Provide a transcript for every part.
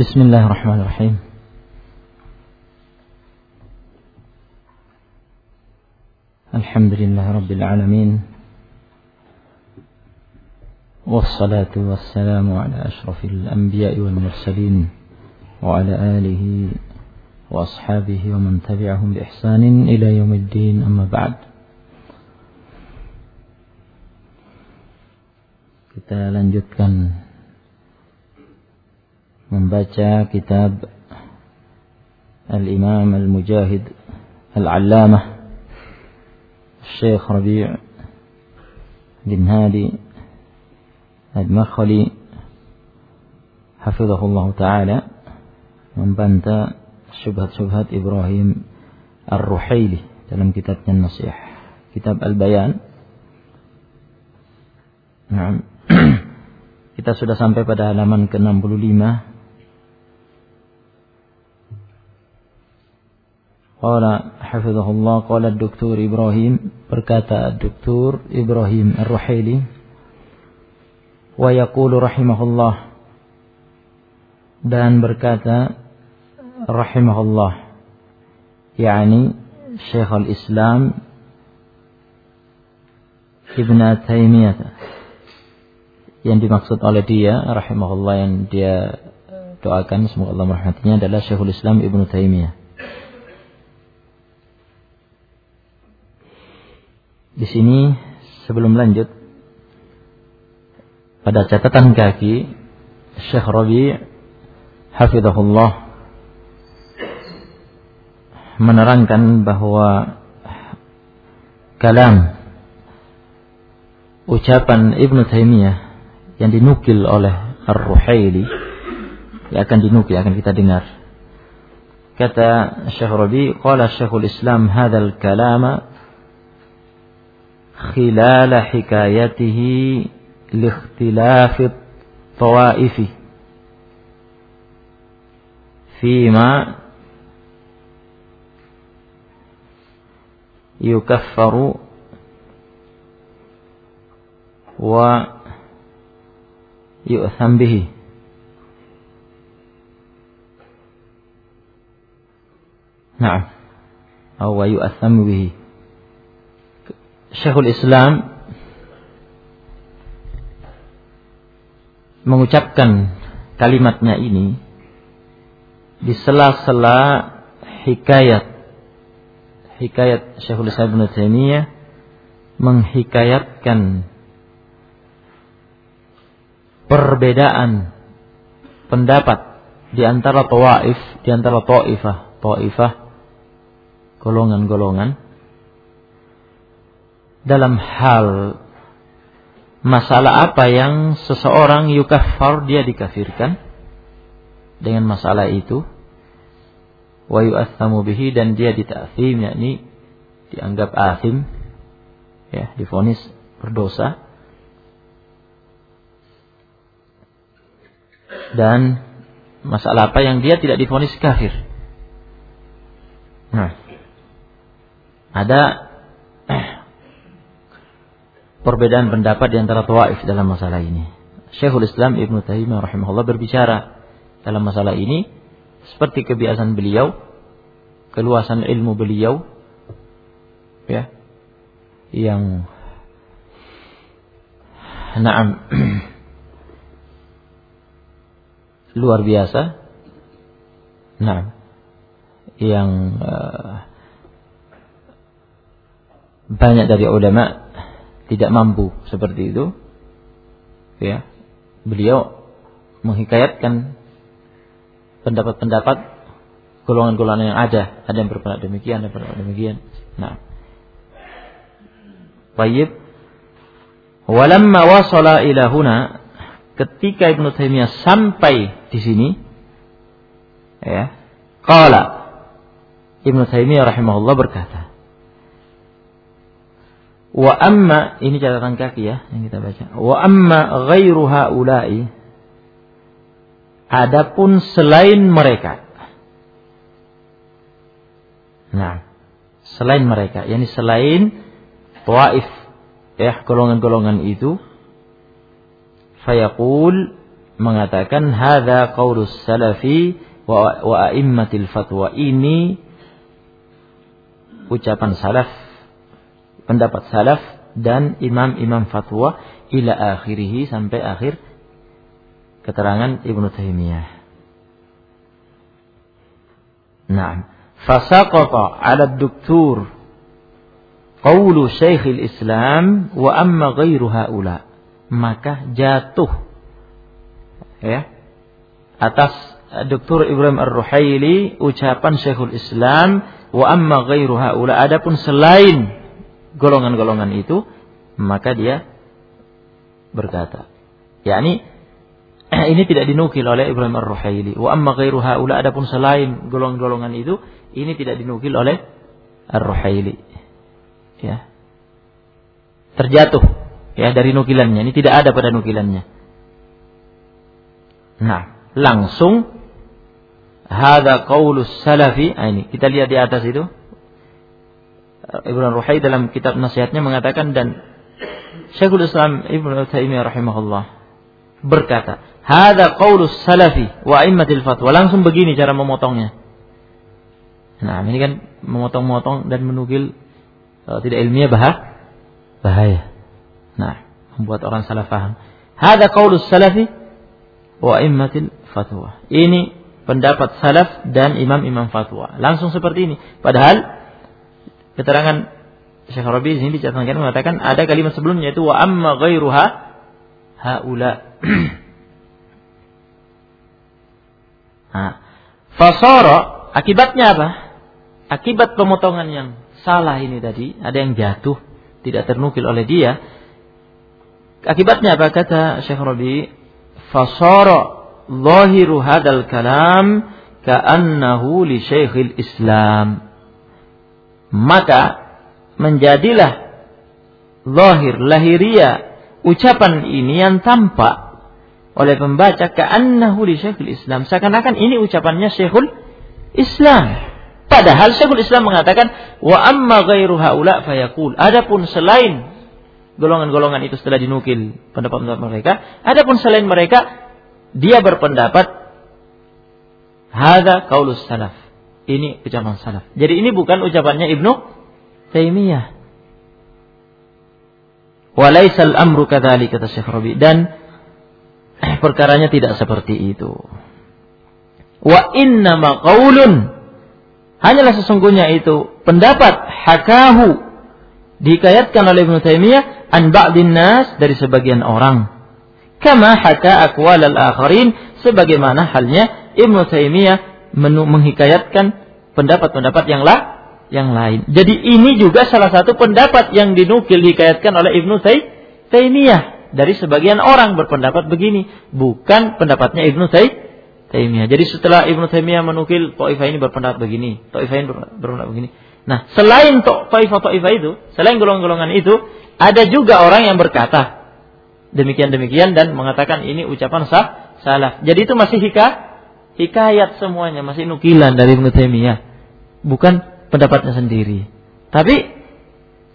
بسم الله الرحمن الرحيم. الحمد لله رب العالمين. والصلاة والسلام على أشرف الأنبياء والمرسلين وعلى آله وأصحابه ومن تبعهم بإحسان إلى يوم الدين. أما بعد Kita lanjutkan membaca kitab Al-Imam Al-Mujahid Al-Allamah Syekh Rabi' bin Hadi Al-Makhali Hafizahullah Ta'ala membantah syubhat-syubhat Ibrahim Ar-Ruhaili dalam kitabnya Nasih kitab Al-Bayan. Nah, kita sudah sampai pada halaman ke-65 Qala hafizahullah qala Dr. Ibrahim berkata Dr. Ibrahim Ar-Ruhaili wa yaqulu rahimahullah dan berkata rahimahullah yakni Syekh al-Islam Ibn Taimiyah yang dimaksud oleh dia rahimahullah yang dia doakan semoga Allah merahmatinya adalah Syekhul Islam Ibn Taimiyah Di sini sebelum lanjut pada catatan kaki Syekh Rabi hafizahullah menerangkan bahwa kalam ucapan Ibnu Taimiyah yang dinukil oleh Ar-Ruhaili yang akan dinukil akan kita dengar. Kata Syekh Rabi qala Syekhul Islam hadzal kalama خلال حكايته لاختلاف الطوائف فيما يكفر ويؤثم به. نعم. أو يؤثم به. Syekhul Islam mengucapkan kalimatnya ini di sela-sela hikayat. Hikayat Syekhul Islam Ibn Taimiyah menghikayatkan perbedaan pendapat di antara tawaif, di antara taifah, taifah golongan-golongan dalam hal masalah apa yang seseorang yukafar dia dikafirkan dengan masalah itu. Wa yu'athamu bihi dan dia dita'thim yakni dianggap athim ya difonis berdosa. Dan masalah apa yang dia tidak difonis kafir. Nah ada perbedaan pendapat di antara tawaif dalam masalah ini. Syekhul Islam Ibn Taimiyah rahimahullah berbicara dalam masalah ini seperti kebiasaan beliau, keluasan ilmu beliau ya yang naam luar biasa. Nah, yang uh, banyak dari ulama tidak mampu seperti itu, ya, beliau menghikayatkan pendapat-pendapat golongan-golongan yang ada. Ada yang berpendapat demikian, ada yang berpendapat demikian. Nah. Baik. Walamma wasala ila huna ketika Ibnu Taimiyah sampai di sini ya, qala Ibnu Taimiyah rahimahullah berkata Wa amma ini catatan kaki ya yang kita baca. Wa amma ghairu haula'i adapun selain mereka. Nah, selain mereka, yakni selain Taif ya golongan-golongan itu fayaqul mengatakan hadza qaulus salafi wa, wa a'immatil fatwa ini ucapan salaf pendapat salaf dan imam-imam fatwa ila akhirih sampai akhir keterangan Ibnu Taimiyah. Nah, fasaqata 'ala ad-doktor qawlu Syekhul Islam wa amma ghairu haula. Maka jatuh ya atas Dr. Ibrahim Ar-Ruhaili ucapan Syekhul Islam wa amma ghairu haula adapun selain golongan-golongan itu maka dia berkata yakni ini tidak dinukil oleh Ibrahim Ar-Ruhaili. Wa amma ghairu haula adapun selain golongan-golongan itu ini tidak dinukil oleh Ar-Ruhaili. Ya. Terjatuh ya dari nukilannya. Ini tidak ada pada nukilannya. Nah langsung hada qaulus salafi nah, ini kita lihat di atas itu Ibnu Ruhai dalam kitab nasihatnya mengatakan dan Syekhul Islam Ibnu Taimiyah rahimahullah berkata, "Hada qaulus salafi wa aimmatil fatwa." Langsung begini cara memotongnya. Nah, ini kan memotong-motong dan menukil uh, tidak ilmiah bah bahaya. Nah, membuat orang salah paham. Hada qaulus salafi wa aimmatil fatwa. Ini pendapat salaf dan imam-imam fatwa. Langsung seperti ini. Padahal keterangan Syekh Rabi di sini dicatatkan mengatakan ada kalimat sebelumnya itu wa amma ghairuha haula. nah, fasara akibatnya apa? Akibat pemotongan yang salah ini tadi, ada yang jatuh, tidak ternukil oleh dia. Akibatnya apa kata Syekh Rabi? Fasara zahiru hadal kalam ka'annahu li Syekhil Islam maka menjadilah zahir lahiria ucapan ini yang tampak oleh pembaca ka'annahu li Syekhul Islam. Seakan-akan ini ucapannya Syekhul Islam. Padahal Syekhul Islam mengatakan wa amma ghairu haula fayaqul. Adapun selain golongan-golongan itu setelah dinukil pendapat-pendapat mereka adapun selain mereka dia berpendapat hada qaulus salaf ini ucapan salaf. Jadi ini bukan ucapannya Ibnu Taimiyah. Walaisal amru kadzalik kata Syekh Rabi dan perkaranya tidak seperti itu. Wa inna qaulun hanyalah sesungguhnya itu pendapat hakahu dikayatkan oleh Ibnu Taimiyah an ba'din nas dari sebagian orang. Kama haka aqwal al-akharin sebagaimana halnya Ibnu Taimiyah menghikayatkan pendapat-pendapat yang lah yang lain. Jadi ini juga salah satu pendapat yang dinukil dikayatkan oleh Ibnu Taimiyah dari sebagian orang berpendapat begini, bukan pendapatnya Ibnu Taimiyah. Jadi setelah Ibnu Taimiyah menukil Taifah ini berpendapat begini, Taifah ini berpendapat begini. Nah, selain Taifah Taifah itu, selain golongan-golongan itu, ada juga orang yang berkata demikian-demikian dan mengatakan ini ucapan sah salah. Jadi itu masih hikah hikayat semuanya, masih nukilan dari Ibnu Taimiyah. Bukan pendapatnya sendiri. Tapi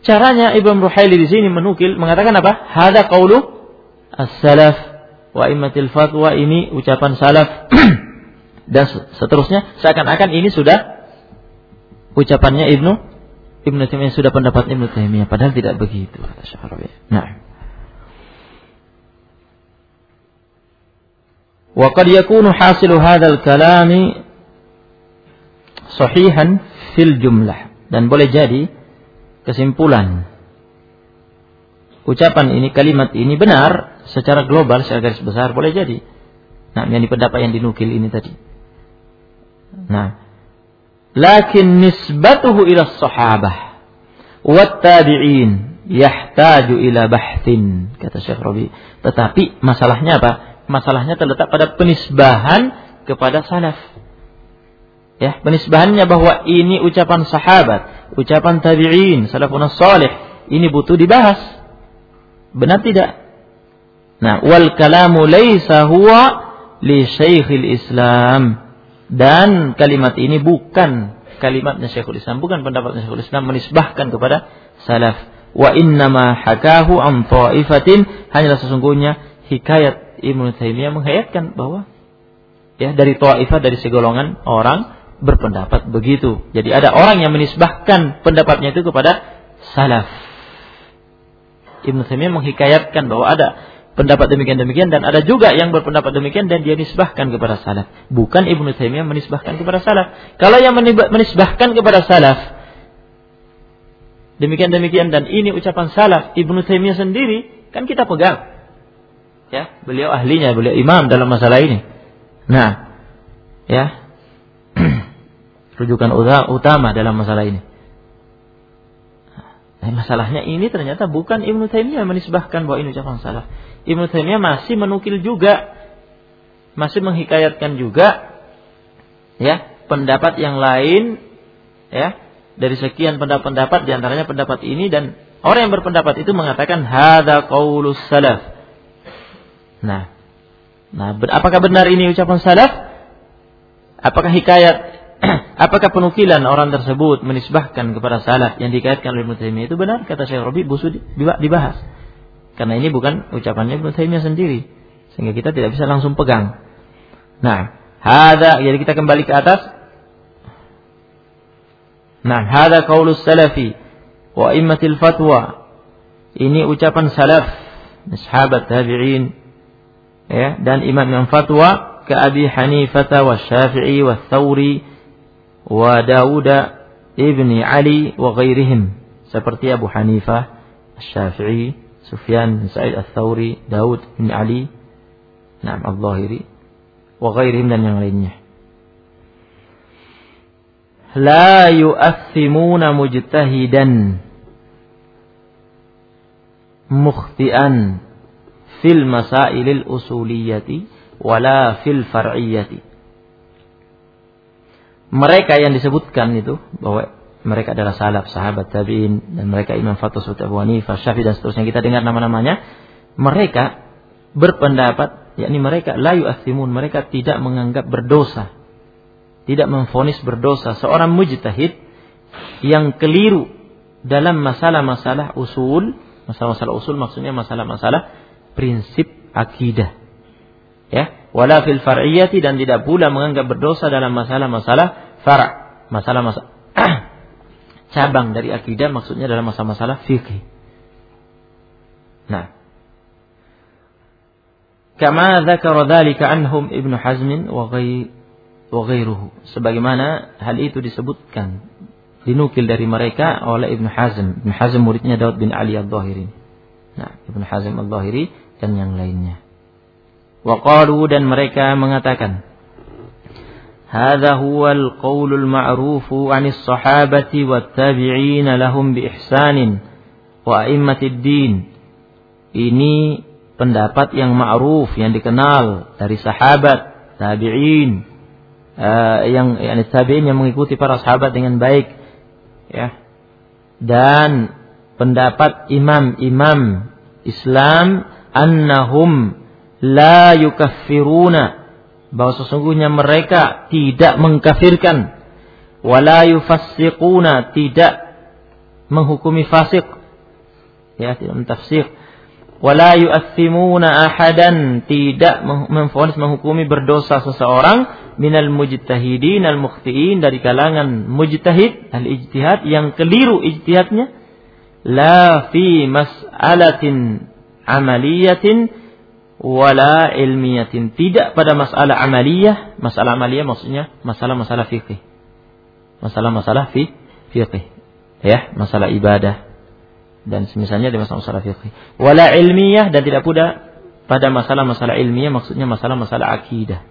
caranya Ibnu Ruhaili di sini menukil mengatakan apa? Hada qaulu as-salaf wa immatil fatwa ini ucapan salaf dan seterusnya seakan-akan ini sudah ucapannya Ibnu Ibnu Taimiyah sudah pendapat Ibnu Taimiyah padahal tidak begitu kata Syarawi. Nah. وقد يكون حاصل هذا الكلام صحيحا fil jumlah dan boleh jadi kesimpulan ucapan ini kalimat ini benar secara global secara garis besar boleh jadi nah yang pendapat yang dinukil ini tadi nah lakin nisbatuhu ila sahabah wat tabi'in yahtaju ila bahthin kata Syekh Rabi tetapi masalahnya apa Masalahnya terletak pada penisbahan kepada salaf. Ya, penisbahannya bahwa ini ucapan sahabat, ucapan tabi'in, salafun salih, ini butuh dibahas. Benar tidak? Nah, wal kalamu laisa huwa li syekhil Islam. Dan kalimat ini bukan kalimatnya Syekhul Islam, bukan pendapatnya Syekhul Islam menisbahkan kepada salaf. Wa innama hakahu an ta'ifatin hanyalah sesungguhnya hikayat Ibnu Taimiyah menghayatkan bahwa ya dari Taifah dari segolongan orang berpendapat begitu. Jadi ada orang yang menisbahkan pendapatnya itu kepada salaf. Ibnu Taimiyah menghikayatkan bahwa ada pendapat demikian-demikian dan ada juga yang berpendapat demikian dan dia nisbahkan kepada salaf. Bukan Ibnu Taimiyah menisbahkan kepada salaf. Kalau yang menisbahkan kepada salaf demikian-demikian dan ini ucapan salaf Ibnu Taimiyah sendiri kan kita pegang ya beliau ahlinya beliau imam dalam masalah ini. Nah ya. Rujukan utama dalam masalah ini. Nah, masalahnya ini ternyata bukan Ibnu Taimiyah menisbahkan bahwa ini ucapan salaf Ibnu Taimiyah masih menukil juga. Masih menghikayatkan juga ya pendapat yang lain ya. Dari sekian pendapat-pendapat di antaranya pendapat ini dan orang yang berpendapat itu mengatakan hada qaulus salaf Nah, nah apakah benar ini ucapan salaf? Apakah hikayat, apakah penukilan orang tersebut menisbahkan kepada salaf yang dikaitkan oleh Taimiyah itu benar? Kata Syekh Rabi, busu dibahas. Karena ini bukan ucapannya Taimiyah sendiri, sehingga kita tidak bisa langsung pegang. Nah, hada jadi kita kembali ke atas. Nah, hada qaulus salafi wa immatil fatwa. Ini ucapan salaf, sahabat tabi'in, ya dan imam yang fatwa ke Abi Hanifah wa Syafi'i wa Thawri wa Dawud ibni Ali wa ghairihim seperti Abu Hanifah, Syafi'i, Sufyan Sa'id Al-Thawri, Daud bin Ali, Naam Al-Zahiri wa ghairihim dan yang lainnya. La yu'athimuna mujtahidan mukhti'an fil masailil usuliyati wala fil far'iyati. Mereka yang disebutkan itu bahwa mereka adalah salaf, sahabat tabi'in dan mereka Imam Fatus Abu Hanifah, Syafi'i dan seterusnya kita dengar nama-namanya, mereka berpendapat yakni mereka la yu'athimun, mereka tidak menganggap berdosa. Tidak memfonis berdosa seorang mujtahid yang keliru dalam masalah-masalah usul, masalah-masalah usul maksudnya masalah-masalah prinsip akidah. Ya, wala fil far'iyati dan tidak pula menganggap berdosa dalam masalah-masalah far', masalah-masalah cabang dari akidah maksudnya dalam masalah-masalah fikih. Nah, kama dzakara dzalika anhum Ibnu Hazm wa ghairuhu. Sebagaimana hal itu disebutkan dinukil dari mereka oleh Ibnu Hazm. Ibnu Hazm muridnya Daud bin Ali Al-Zahiri. Nah, Ibnu Hazm Al-Zahiri dan yang lainnya. Waqalu dan mereka mengatakan Hadha huwa al-qawlul ma'rufu 'anis sahabati wat tabi'in lahum bi ihsanin wa a'immatid din. Ini pendapat yang ma'ruf yang dikenal dari sahabat, tabi'in, uh, yang yani tabi'in yang mengikuti para sahabat dengan baik ya. Dan pendapat imam-imam Islam annahum la yukaffiruna. Bahwa sesungguhnya mereka tidak mengkafirkan. Wala yufassiquna tidak menghukumi fasik. Ya tidak mentafsir wala yu'athimuna ahadan tidak memfonis menghukumi berdosa seseorang. Minal mujtahidin al mukhtiin dari kalangan mujtahid al ijtihad yang keliru ijtihadnya la fi mas'alatin amaliyatin wala ilmiyatin. Tidak pada masalah amaliyah, masalah amaliyah maksudnya masalah-masalah fikih. Masalah-masalah fi fikih. Ya, masalah ibadah dan semisalnya di masalah-masalah fikih. Wala ilmiyah dan tidak pula pada masalah-masalah ilmiah maksudnya masalah-masalah akidah.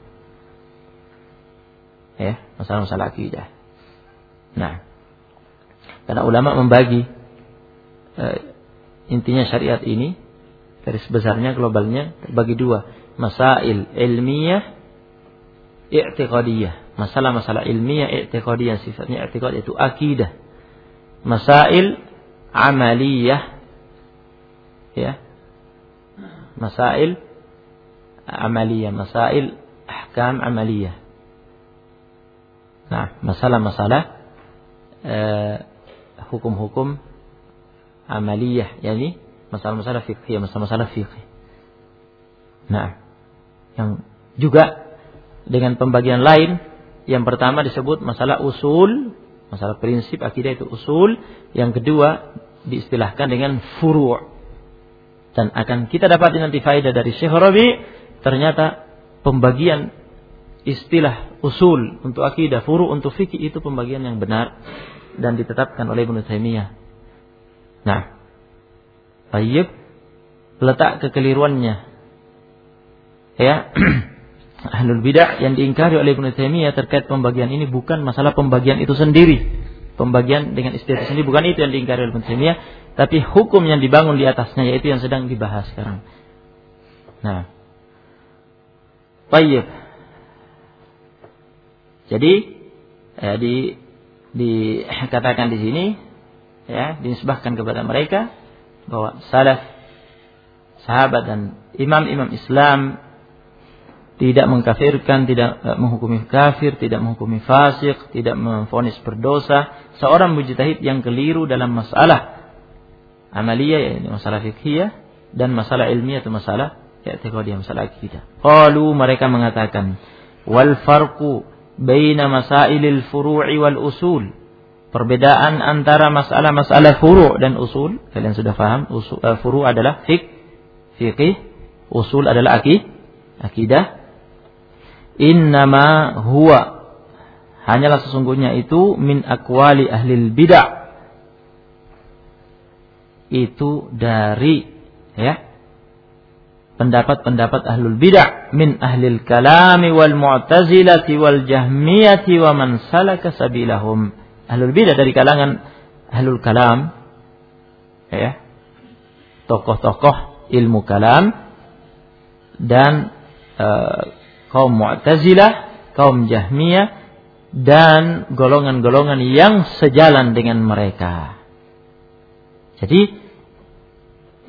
Ya, masalah-masalah akidah. Nah, karena ulama membagi eh, intinya syariat ini Garis besarnya globalnya bagi dua. Masail ilmiah, i'tiqadiyah. Masalah-masalah ilmiah, i'tiqadiyah sifatnya i'tiqad itu akidah. Masail amaliyah ya. Masail amaliyah, masail ahkam amaliyah. Nah, masalah-masalah eh, hukum-hukum amaliyah, yakni masalah-masalah fikih, masalah-masalah fikih. Nah, Yang juga dengan pembagian lain yang pertama disebut masalah usul, masalah prinsip akidah itu usul, yang kedua diistilahkan dengan furu' dan akan kita dapat nanti faedah dari Syekh Rabi ternyata pembagian istilah usul untuk akidah, furu untuk fikih itu pembagian yang benar dan ditetapkan oleh Ibnu Taimiyah. Nah, baik letak kekeliruannya. Ya, ahlul bidah yang diingkari oleh Ibnu Taimiyah terkait pembagian ini bukan masalah pembagian itu sendiri. Pembagian dengan istilah sendiri bukan itu yang diingkari oleh Ibnu Taimiyah, tapi hukum yang dibangun di atasnya yaitu yang sedang dibahas sekarang. Nah, baik. Jadi ya, di dikatakan di sini ya dinisbahkan kepada mereka bahwa salaf sahabat dan imam-imam Islam tidak mengkafirkan, tidak menghukumi kafir, tidak menghukumi fasik, tidak memfonis berdosa seorang mujtahid yang keliru dalam masalah amaliyah yaitu masalah fikhiyah dan masalah ilmiah atau masalah i'tiqadiyah masalah akidah. Qalu mereka mengatakan wal farqu baina masailil furu'i wal usul. Perbedaan antara masalah-masalah furu' dan usul, kalian sudah paham, uh, furu' adalah fik, fiqih, usul adalah akid, akidah. Innama huwa hanyalah sesungguhnya itu min akwali ahli bidah. Itu dari ya pendapat-pendapat ahlul bidah. Min ahlil kalami wal mu'tazilati wal jahmiyati wa man salaka sabilahum ahlul bidah dari kalangan ahlul kalam. Ya. Tokoh-tokoh ilmu kalam dan uh, kaum mu'tazilah kaum jahmiyah dan golongan-golongan yang sejalan dengan mereka. Jadi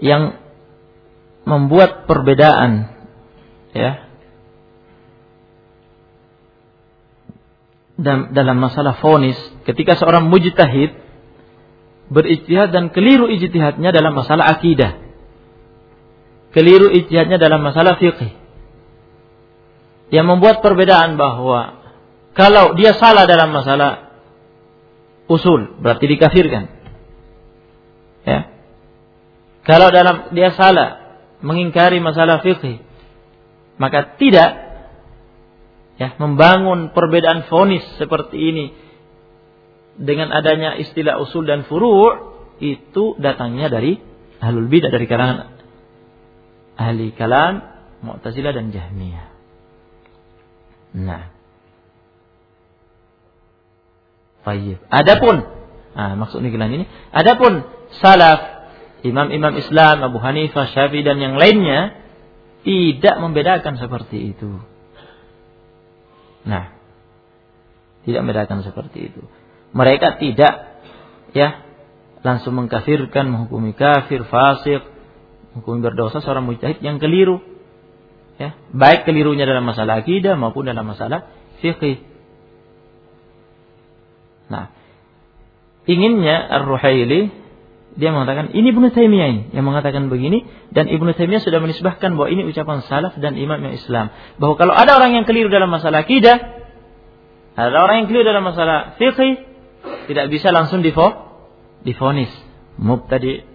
yang membuat perbedaan ya dalam masalah fonis ketika seorang mujtahid berijtihad dan keliru ijtihadnya dalam masalah akidah. Keliru ijtihadnya dalam masalah fikih yang membuat perbedaan bahwa kalau dia salah dalam masalah usul berarti dikafirkan. Ya. Kalau dalam dia salah mengingkari masalah fikih, maka tidak ya membangun perbedaan fonis seperti ini dengan adanya istilah usul dan furu' itu datangnya dari ahlul bidah dari kalangan ahli kalam Mu'tazilah dan Jahmiyah. Nah. Baik. Adapun nah, maksud ini adapun salaf imam-imam Islam, Abu Hanifah, Syafi'i dan yang lainnya tidak membedakan seperti itu. Nah, tidak membedakan seperti itu. Mereka tidak ya langsung mengkafirkan, menghukumi kafir, fasik, menghukumi berdosa seorang mujtahid yang keliru. Ya, baik kelirunya dalam masalah akidah maupun dalam masalah fikih. Nah, inginnya Ar-Ruhaili dia mengatakan ini Ibnu Taimiyah yang mengatakan begini dan Ibnu Taimiyah sudah menisbahkan bahwa ini ucapan salaf dan imam yang Islam. Bahwa kalau ada orang yang keliru dalam masalah akidah ada orang yang keliru dalam masalah fikih tidak bisa langsung difo difonis. Mubtadi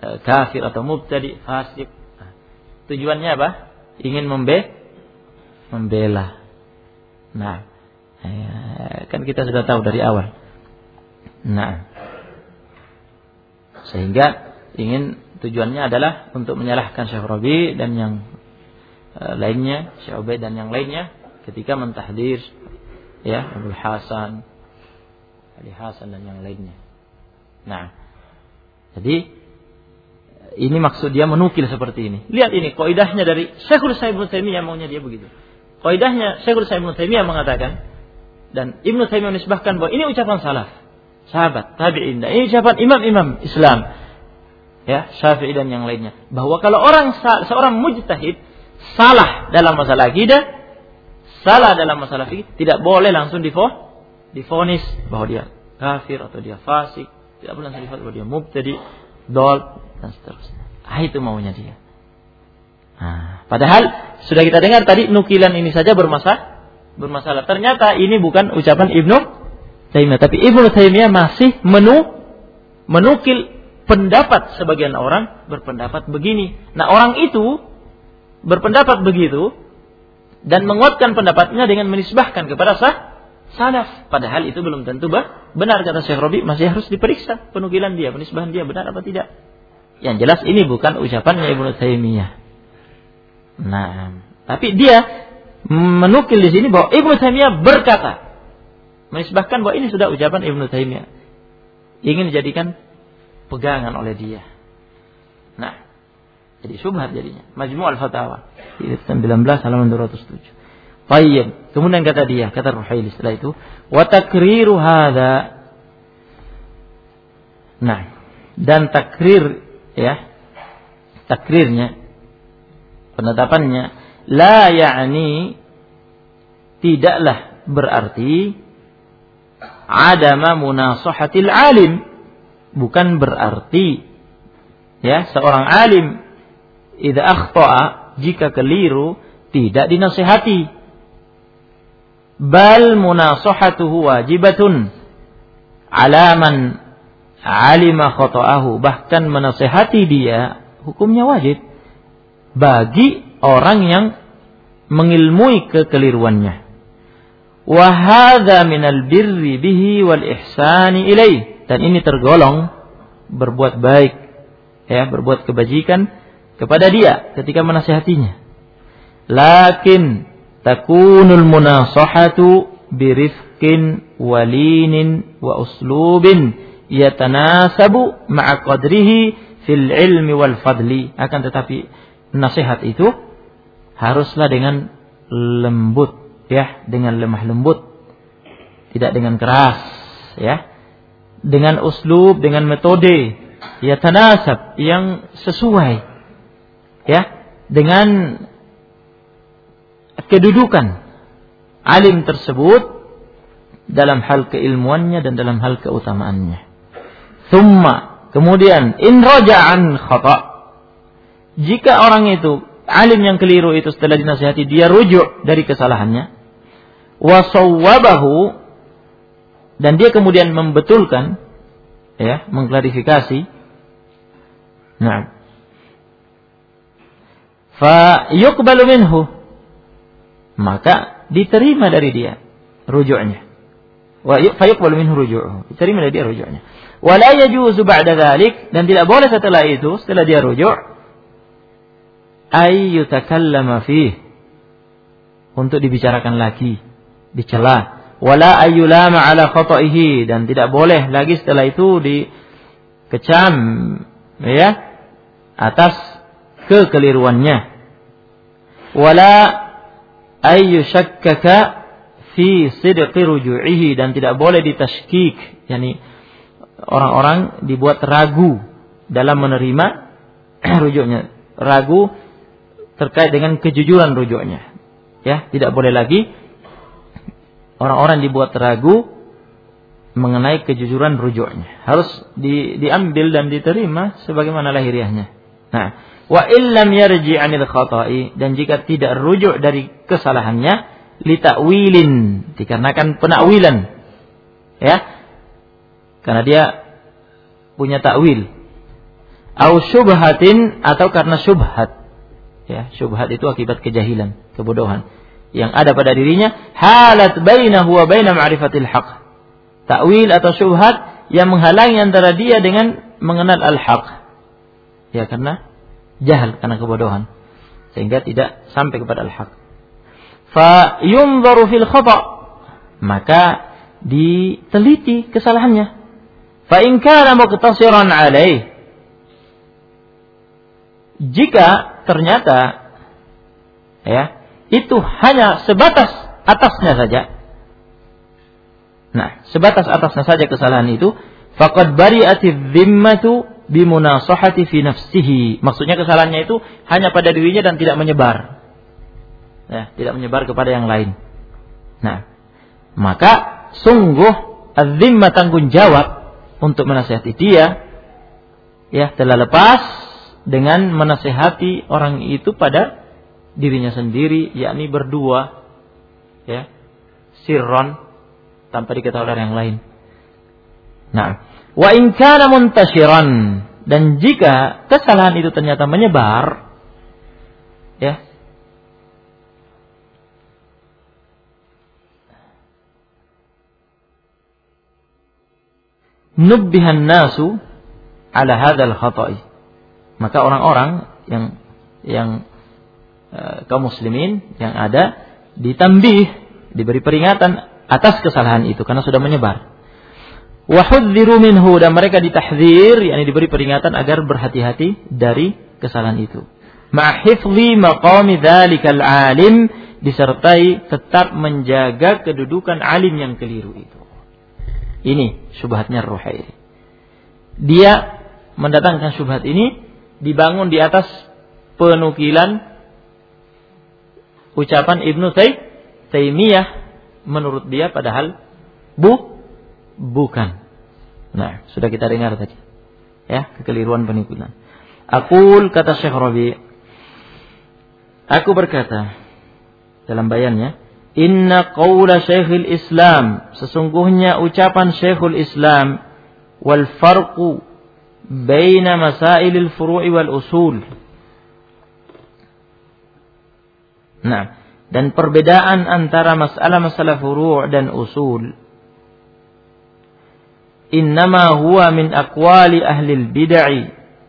e, kafir atau mubtadi fasik. Nah, tujuannya apa? Ingin membe membela. Nah ya, kan kita sudah tahu dari awal. Nah sehingga ingin tujuannya adalah untuk menyalahkan Syekh Rabi dan yang uh, lainnya, Syekh Ubaid dan yang lainnya ketika mentahdir ya Abdul Hasan, Ali Hasan dan yang lainnya. Nah, jadi ini maksud dia menukil seperti ini. Lihat ini kaidahnya dari Syekhul Sa'id Taimiyah maunya dia begitu. Kaidahnya Syekhul Sa'id Taimiyah mengatakan dan Ibnu Taimiyah menisbahkan bahwa ini ucapan salaf sahabat, tabi'in. Ini ucapan imam-imam Islam. Ya, Syafi'i dan yang lainnya. Bahwa kalau orang seorang mujtahid salah dalam masalah akidah, salah dalam masalah fikih, tidak boleh langsung difo, difonis bahwa dia kafir atau dia fasik, tidak boleh langsung difonis bahwa dia mubtadi, dol dan seterusnya. Ah itu maunya dia. Nah, padahal sudah kita dengar tadi nukilan ini saja bermasalah. Bermasalah. Ternyata ini bukan ucapan Ibnu Taimiyah, tapi Ibnu Taimiyah masih menu menukil pendapat sebagian orang berpendapat begini. Nah, orang itu berpendapat begitu dan menguatkan pendapatnya dengan menisbahkan kepada sah salaf. Padahal itu belum tentu bah. benar kata Syekh Robi masih harus diperiksa penukilan dia, penisbahan dia benar apa tidak. Yang jelas ini bukan ucapannya Ibnu Taimiyah. Nah, tapi dia menukil di sini bahwa Ibnu Taimiyah berkata, menisbahkan bahwa ini sudah ucapan Ibnu Taimiyah. Ingin dijadikan pegangan oleh dia. Nah, jadi syubhat jadinya. Majmu' al-Fatawa. 19 halaman 207. Tayyib. Kemudian kata dia, kata Ruhaili setelah itu, wa takriru hadza. Nah, dan takrir ya. Takrirnya penetapannya la ya'ni tidaklah berarti adama munasahatil alim. Bukan berarti ya seorang alim. Idza akhta'a jika keliru tidak dinasihati bal munasahatuhu wajibatun alaman alima khata'ahu. Bahkan menasihati dia hukumnya wajib. Bagi orang yang mengilmui kekeliruannya. Wahada minal birri bihi wal ihsani ilaih. Dan ini tergolong berbuat baik, ya, berbuat kebajikan kepada dia ketika menasihatinya. Lakin takunul munasahatu birifkin walinin wa uslubin yatanasabu ma'a qadrihi fil ilmi wal fadli. Akan tetapi nasihat itu haruslah dengan lembut ya, dengan lemah lembut. Tidak dengan keras ya. Dengan uslub, dengan metode ya tanasab yang sesuai ya dengan kedudukan alim tersebut dalam hal keilmuannya dan dalam hal keutamaannya. Thumma kemudian in raja'an khata' jika orang itu alim yang keliru itu setelah dinasihati dia rujuk dari kesalahannya wasawwabahu dan dia kemudian membetulkan ya mengklarifikasi. Nah fa yuqbalu minhu maka diterima dari dia rujuknya wa fa yuqbalu minhu ruju'uhu diterima dari dia rujuknya wala yajuzu ba'da dzalik dan tidak boleh setelah itu setelah dia rujuk ay yutakallama fih untuk dibicarakan lagi dicela. Wala ayyulama ala khata'ihi. Dan tidak boleh lagi setelah itu dikecam ya atas kekeliruannya. Wala ayyushakkaka fi sidqi ruju'ihi. Dan tidak boleh ditashkik. Yakni orang-orang dibuat ragu dalam menerima rujuknya. Ragu terkait dengan kejujuran rujuknya. Ya, tidak boleh lagi orang-orang dibuat ragu mengenai kejujuran rujuknya. Harus di, diambil dan diterima sebagaimana lahiriahnya. Nah, wa illam yarji 'anil khata'i dan jika tidak rujuk dari kesalahannya litakwilin dikarenakan penakwilan. Ya. Karena dia punya takwil. Au syubhatin atau karena syubhat Ya, syubhat itu akibat kejahilan, kebodohan yang ada pada dirinya halat bainahu wa baina ma'rifatil haq. Takwil atau syubhat yang menghalangi antara dia dengan mengenal al-haq. Ya, karena jahal karena kebodohan sehingga tidak sampai kepada al-haq. Fa yunzaru fil khata' maka diteliti kesalahannya. Fa in kana muqtasiran alaih jika ternyata ya itu hanya sebatas atasnya saja. Nah, sebatas atasnya saja kesalahan itu, faqad bari'ati dhimmatu bimunasahati fi nafsihi. Maksudnya kesalahannya itu hanya pada dirinya dan tidak menyebar. Ya, tidak menyebar kepada yang lain. Nah, maka sungguh az tanggung jawab untuk menasihati dia ya telah lepas dengan menasehati orang itu pada dirinya sendiri yakni berdua ya sirron tanpa diketahui oleh yang lain. Nah, wa in kana muntashiran dan jika kesalahan itu ternyata menyebar ya nubbihan nasu ala hadzal khata'i maka orang-orang yang yang kaum muslimin yang ada ditambih diberi peringatan atas kesalahan itu karena sudah menyebar. Wahudziru minhu dan mereka ditahzir yakni diberi peringatan agar berhati-hati dari kesalahan itu. Ma'hifzi maqami dzalikal alim disertai tetap menjaga kedudukan alim yang keliru itu. Ini syubhatnya Ruhairi. Dia mendatangkan syubhat ini dibangun di atas penukilan ucapan Ibnu Taimiyah menurut dia padahal bu bukan. Nah, sudah kita dengar tadi. Ya, kekeliruan penukilan. Aku kata Syekh Rabi. Aku berkata dalam bayannya, Inna qawla syekhul Islam. Sesungguhnya ucapan syekhul Islam. Wal farqu. Baina masailil furu'i wal usul. Nah. Dan perbedaan antara masalah-masalah furu' dan usul. Innama huwa min aqwali ahlil bid'ah.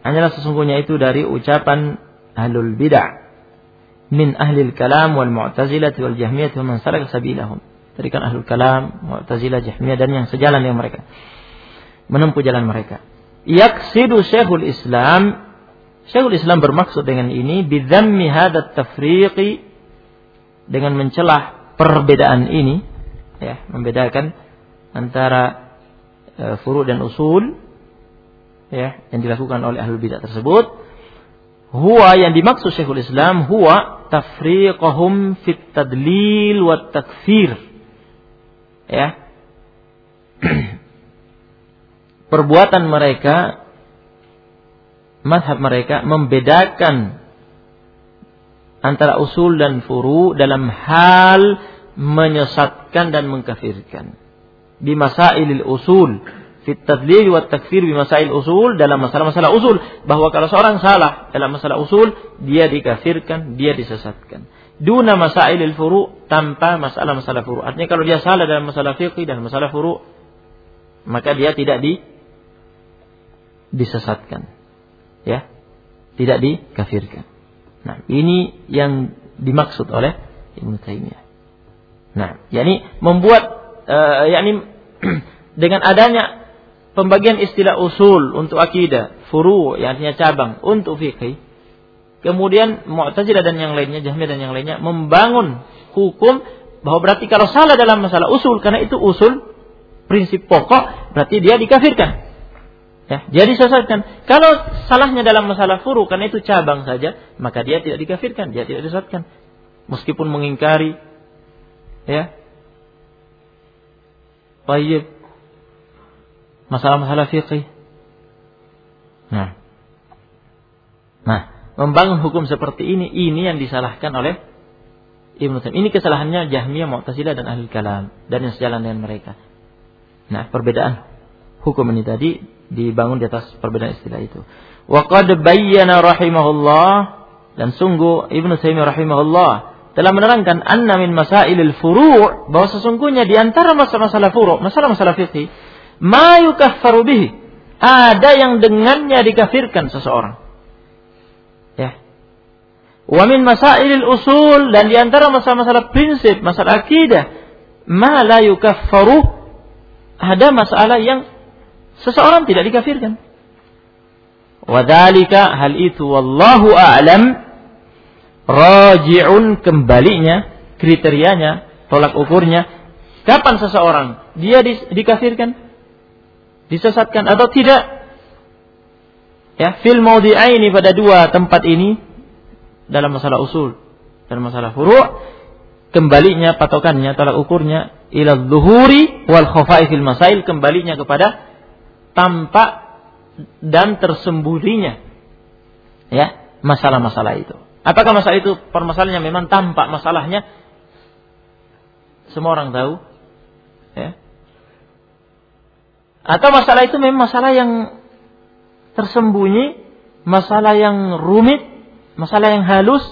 Hanyalah sesungguhnya itu dari ucapan ahlul bid'ah min ahli kalam wal mu'tazilah wal jahmiyah wa man salaka sabilahum. Tadi kan ahli kalam, mu'tazilah, jahmiyah dan yang sejalan dengan mereka. Menempuh jalan mereka. Yaksidu Syekhul Islam Syekhul Islam bermaksud dengan ini bidzammi hadat tafriqi dengan mencelah perbedaan ini ya, membedakan antara uh, furu dan usul ya yang dilakukan oleh ahli bidah tersebut huwa yang dimaksud Syekhul Islam huwa tafriqahum fit tadlil wa takfir. Ya. Perbuatan mereka madhab mereka membedakan antara usul dan furu dalam hal menyesatkan dan mengkafirkan. Di masailil usul fit tadlil wa takfir bi masail usul dalam masalah-masalah usul bahwa kalau seorang salah dalam masalah usul dia dikafirkan, dia disesatkan. Duna masailil furu tanpa masalah-masalah furu. Artinya kalau dia salah dalam masalah fikih dan masalah furu maka dia tidak di disesatkan. Ya. Tidak dikafirkan. Nah, ini yang dimaksud oleh Ibnu Taimiyah. Nah, yakni membuat uh, yakni dengan adanya pembagian istilah usul untuk akidah, furu yang artinya cabang untuk fikih. Kemudian Mu'tazilah dan yang lainnya, Jahmiyah dan yang lainnya membangun hukum bahwa berarti kalau salah dalam masalah usul karena itu usul prinsip pokok berarti dia dikafirkan. Ya, dia disesatkan. Kalau salahnya dalam masalah furu karena itu cabang saja, maka dia tidak dikafirkan, dia tidak disesatkan. Meskipun mengingkari ya. Baik, masalah-masalah fikih. Nah. Nah, membangun hukum seperti ini ini yang disalahkan oleh Ibnu Taimiyah. Ini kesalahannya Jahmiyah, Mu'tazilah dan Ahli Kalam dan yang sejalan dengan mereka. Nah, perbedaan hukum ini tadi dibangun di atas perbedaan istilah itu. Wa qad bayyana rahimahullah dan sungguh Ibnu Taimiyah rahimahullah telah menerangkan anna min masailil furu' bahwa sesungguhnya di antara masalah-masalah furu', masalah-masalah fikih ma yukaffaru bihi. Ada yang dengannya dikafirkan seseorang. Ya. Wa min masailil usul dan di antara masalah-masalah prinsip, masalah akidah, ma la yukaffaru ada masalah yang seseorang tidak dikafirkan. Wadhalika hal itu wallahu a'lam raji'un kembalinya kriterianya tolak ukurnya kapan seseorang dia dikafirkan disesatkan atau tidak. Ya, fil maudhi'aini pada dua tempat ini dalam masalah usul dan masalah furu' kembalinya patokannya tolak ukurnya ila zuhuri wal khafa'i fil masail kembalinya kepada tampak dan tersembunyinya Ya, masalah-masalah itu. Apakah masalah itu permasalahannya memang tampak masalahnya semua orang tahu? Ya. Atau masalah itu memang masalah yang tersembunyi, masalah yang rumit, masalah yang halus,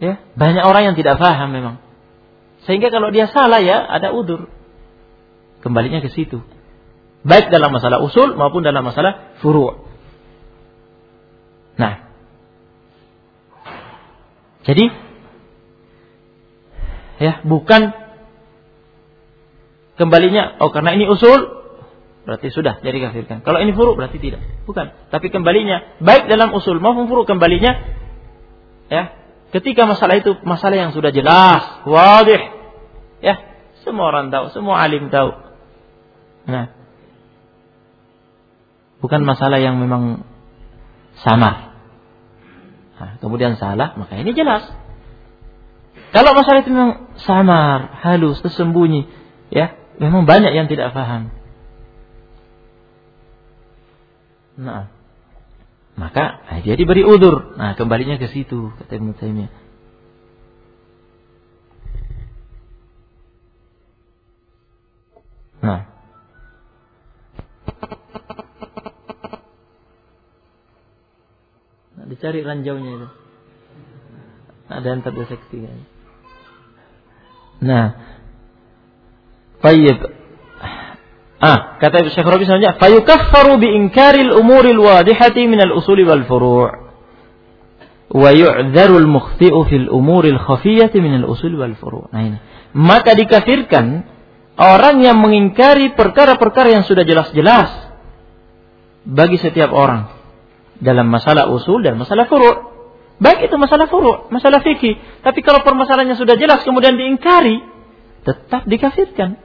ya banyak orang yang tidak paham memang. Sehingga kalau dia salah ya ada udur. Kembalinya ke situ. Baik dalam masalah usul maupun dalam masalah furu'. Nah. Jadi ya bukan kembalinya oh karena ini usul berarti sudah jadi kafirkan. Kalau ini furu berarti tidak. Bukan. Tapi kembalinya baik dalam usul maupun furu kembalinya ya ketika masalah itu masalah yang sudah jelas, wadih. Ya, semua orang tahu, semua alim tahu. Nah. Bukan masalah yang memang samar. Nah, kemudian salah, maka ini jelas. Kalau masalah itu memang samar, halus, tersembunyi, ya, memang banyak yang tidak paham. Nah, maka dia diberi udur. Nah, kembalinya ke situ kata Ibnu Taimiyah. Nah. Dicari ranjaunya itu. Ada yang terdeteksi kan. Nah. Tayyib. Ah, kata Syekh Rabi selanjutnya, fayukaffaru bi inkaril umuril wadihati minal usuli wal furu' wa yu'dharu al mukhti'u fil umuril khafiyati minal usul wal furu'. Nah ini. Maka dikafirkan orang yang mengingkari perkara-perkara yang sudah jelas-jelas bagi setiap orang dalam masalah usul dan masalah furu'. Baik itu masalah furu', masalah fikih, tapi kalau permasalahannya sudah jelas kemudian diingkari, tetap dikafirkan.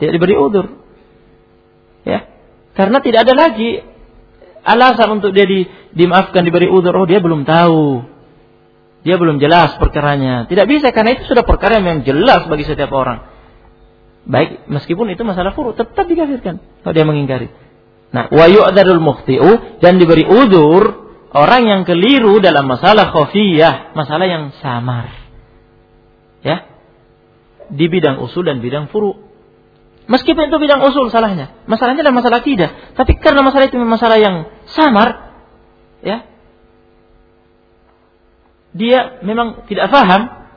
Tidak diberi udur. Ya. Karena tidak ada lagi alasan untuk dia di, dimaafkan diberi udur. Oh, dia belum tahu. Dia belum jelas perkaranya. Tidak bisa karena itu sudah perkara yang jelas bagi setiap orang. Baik, meskipun itu masalah furu, tetap dikafirkan kalau dia mengingkari. Nah, wa yu'darul mukhti'u dan diberi udur orang yang keliru dalam masalah khafiyah, masalah yang samar. Ya. Di bidang usul dan bidang furu. Meskipun itu bidang usul salahnya. Masalahnya adalah masalah tidak. Tapi karena masalah itu masalah yang samar, ya, dia memang tidak paham,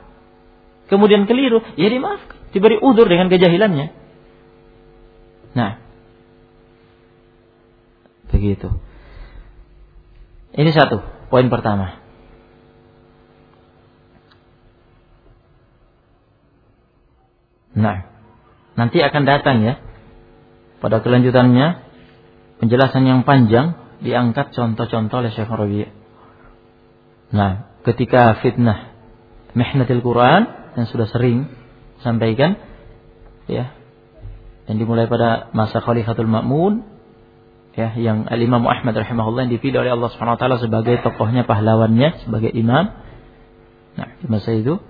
kemudian keliru, ya dimaafkan, diberi udur dengan kejahilannya. Nah, begitu. Ini satu, poin pertama. Nah, nanti akan datang ya. Pada kelanjutannya penjelasan yang panjang diangkat contoh-contoh oleh Syekh Rabi. Nah, ketika fitnah mihnatil Quran yang sudah sering sampaikan ya yang dimulai pada masa Khalifatul Ma'mun ya yang Al Imam Ahmad rahimahullah yang dipilih oleh Allah Subhanahu wa taala sebagai tokohnya pahlawannya sebagai imam. Nah, di masa itu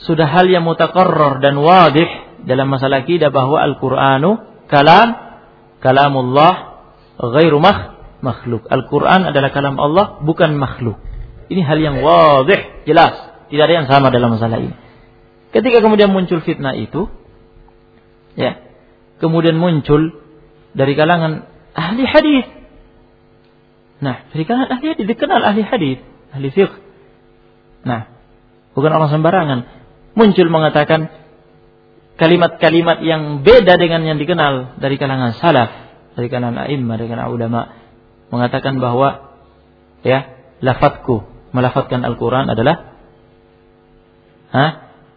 sudah hal yang mutakarrar dan wadih dalam masalah akidah bahwa Al-Qur'anu kalam kalamullah ghairu makhluk. Al-Qur'an adalah kalam Allah bukan makhluk. Ini hal yang wadih, jelas. Tidak ada yang sama dalam masalah ini. Ketika kemudian muncul fitnah itu, ya, kemudian muncul dari kalangan ahli hadis. Nah, dari kalangan ahli hadis dikenal ahli hadis, ahli fiqh. Nah, bukan orang sembarangan. Muncul mengatakan kalimat-kalimat yang beda dengan yang dikenal dari kalangan salaf, dari kalangan a'immah, dari kalangan ulama mengatakan bahwa ya, lafadzku melafatkan Al-Qur'an adalah ha,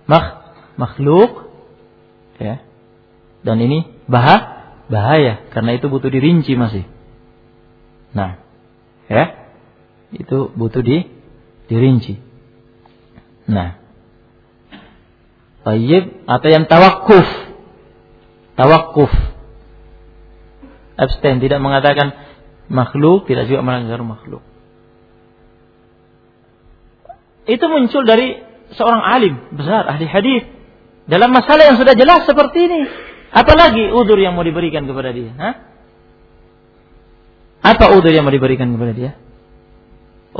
mak makhluk ya. Dan ini bah bahaya karena itu butuh dirinci masih. Nah, ya. Itu butuh di dirinci. Nah, Tayyib atau yang tawakuf. Tawakuf. Abstain, tidak mengatakan makhluk, tidak juga melanggar makhluk. Itu muncul dari seorang alim besar, ahli hadis dalam masalah yang sudah jelas seperti ini. Apalagi udur yang mau diberikan kepada dia? Hah? Apa udur yang mau diberikan kepada dia?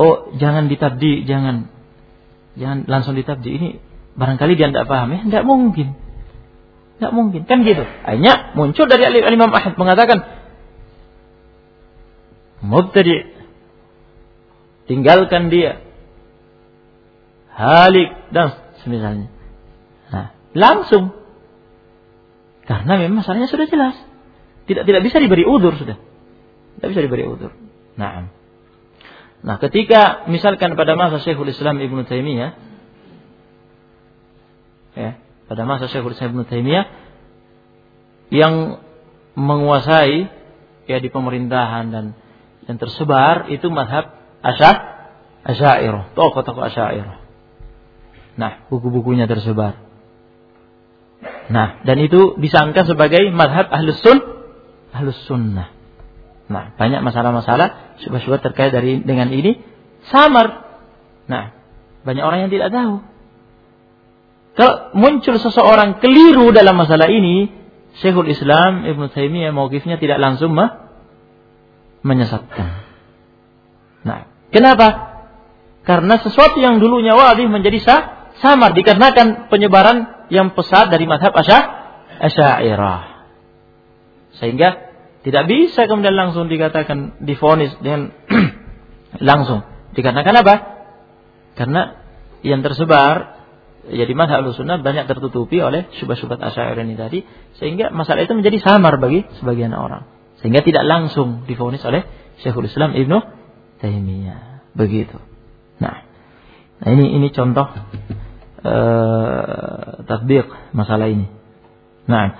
oh jangan ditabdi, jangan jangan langsung ditabdi. Ini barangkali dia tidak paham ya, tidak mungkin. Tidak mungkin, kan gitu. Hanya muncul dari Imam Ahmad mengatakan, mubtadi tinggalkan dia, halik dan semisalnya. Nah, langsung. Karena memang masalahnya sudah jelas. Tidak tidak bisa diberi udur sudah. Tidak bisa diberi udur. Nah, nah ketika misalkan pada masa Syekhul Islam Ibnu Taimiyah, ya, pada masa Syekhul Islam Ibn Taimiyah yang menguasai ya di pemerintahan dan yang tersebar itu madhab asyah asyairah tokoh-tokoh asyairah nah buku-bukunya tersebar nah dan itu disangka sebagai madhab ahlus sun ahlus sunnah nah banyak masalah-masalah syubhat-syubhat terkait dari dengan ini samar nah banyak orang yang tidak tahu kalau muncul seseorang keliru dalam masalah ini, Syekhul Islam Ibn Taimiyah mauqifnya tidak langsung mah menyesatkan. Nah, kenapa? Karena sesuatu yang dulunya wadih menjadi sah, samar dikarenakan penyebaran yang pesat dari madhab asyairah. Sehingga tidak bisa kemudian langsung dikatakan difonis dengan langsung. Dikarenakan apa? Karena yang tersebar jadi mazhab sunnah banyak tertutupi oleh syubhat-syubhat asyairah ini tadi sehingga masalah itu menjadi samar bagi sebagian orang sehingga tidak langsung difonis oleh Syekhul Islam Ibnu Taimiyah begitu nah nah ini ini contoh uh, tatbiq masalah ini. Nah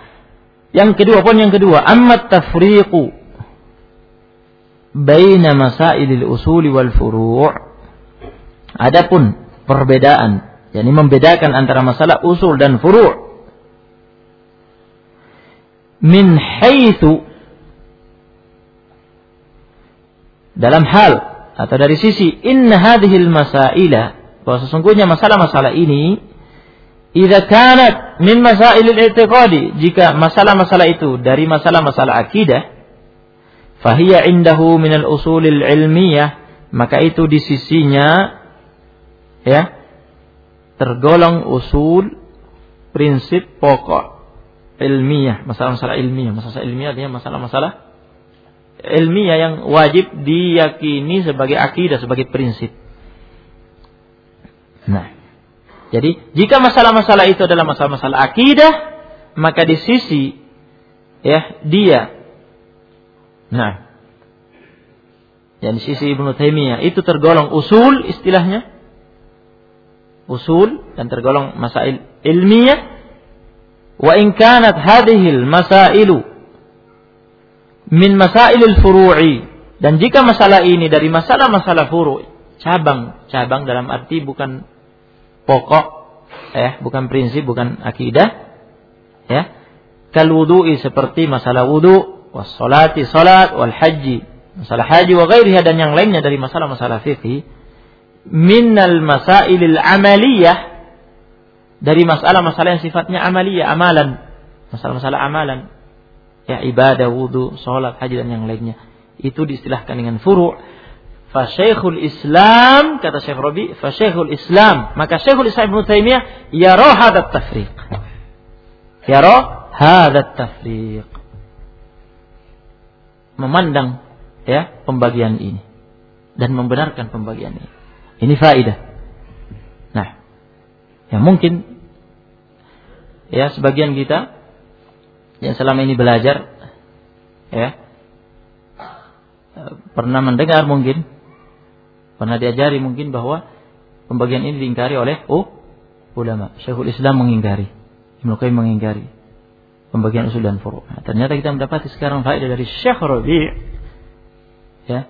yang kedua poin yang kedua amma tafriqu baina masailil usuli wal furu' adapun perbedaan yakni membedakan antara masalah usul dan furu' min haitsu dalam hal atau dari sisi inna hadhil masaila bahwa sesungguhnya masalah-masalah ini idza kanat min masailil i'tiqadi jika masalah-masalah itu dari masalah-masalah akidah fahiya indahu min al-usulil ilmiyah maka itu di sisinya ya tergolong usul prinsip pokok ilmiah, masalah-masalah ilmiah. Masalah ilmiah artinya masalah-masalah ilmiah yang wajib diyakini sebagai akidah, sebagai prinsip. Nah, jadi jika masalah-masalah itu adalah masalah-masalah akidah, maka di sisi ya dia. Nah. Yang di sisi Ibnu Taimiyah itu tergolong usul istilahnya. Usul dan tergolong masail ilmiah. Wa in kanat hadhil masailu min masailil furu'i. Dan jika masalah ini dari masalah-masalah furu' cabang-cabang dalam arti bukan pokok eh bukan prinsip bukan akidah ya kal wudu'i seperti masalah wudu was salati salat wal haji masalah haji wa ghairiha dan yang lainnya dari masalah-masalah fikih minal masailil amaliyah dari masalah-masalah yang sifatnya amaliyah, amalan. Masalah-masalah amalan. Ya ibadah, wudhu, sholat, haji dan yang lainnya. Itu diistilahkan dengan furu' Fasyekhul Islam kata Syekh Rabi, Fasyekhul Islam, maka Syekhul Islam Ibnu Taimiyah yara hadat tafriq. Yara hadat tafriq. Memandang ya pembagian ini dan membenarkan pembagian ini. Ini faidah. Nah, yang mungkin ya sebagian kita yang selama ini belajar ya pernah mendengar mungkin pernah diajari mungkin bahwa pembagian ini diingkari oleh oh ulama Syekhul Islam mengingkari Ibnu Qayyim mengingkari pembagian usul dan furu. Nah, ternyata kita mendapati sekarang faedah dari Syekh Rabi' ya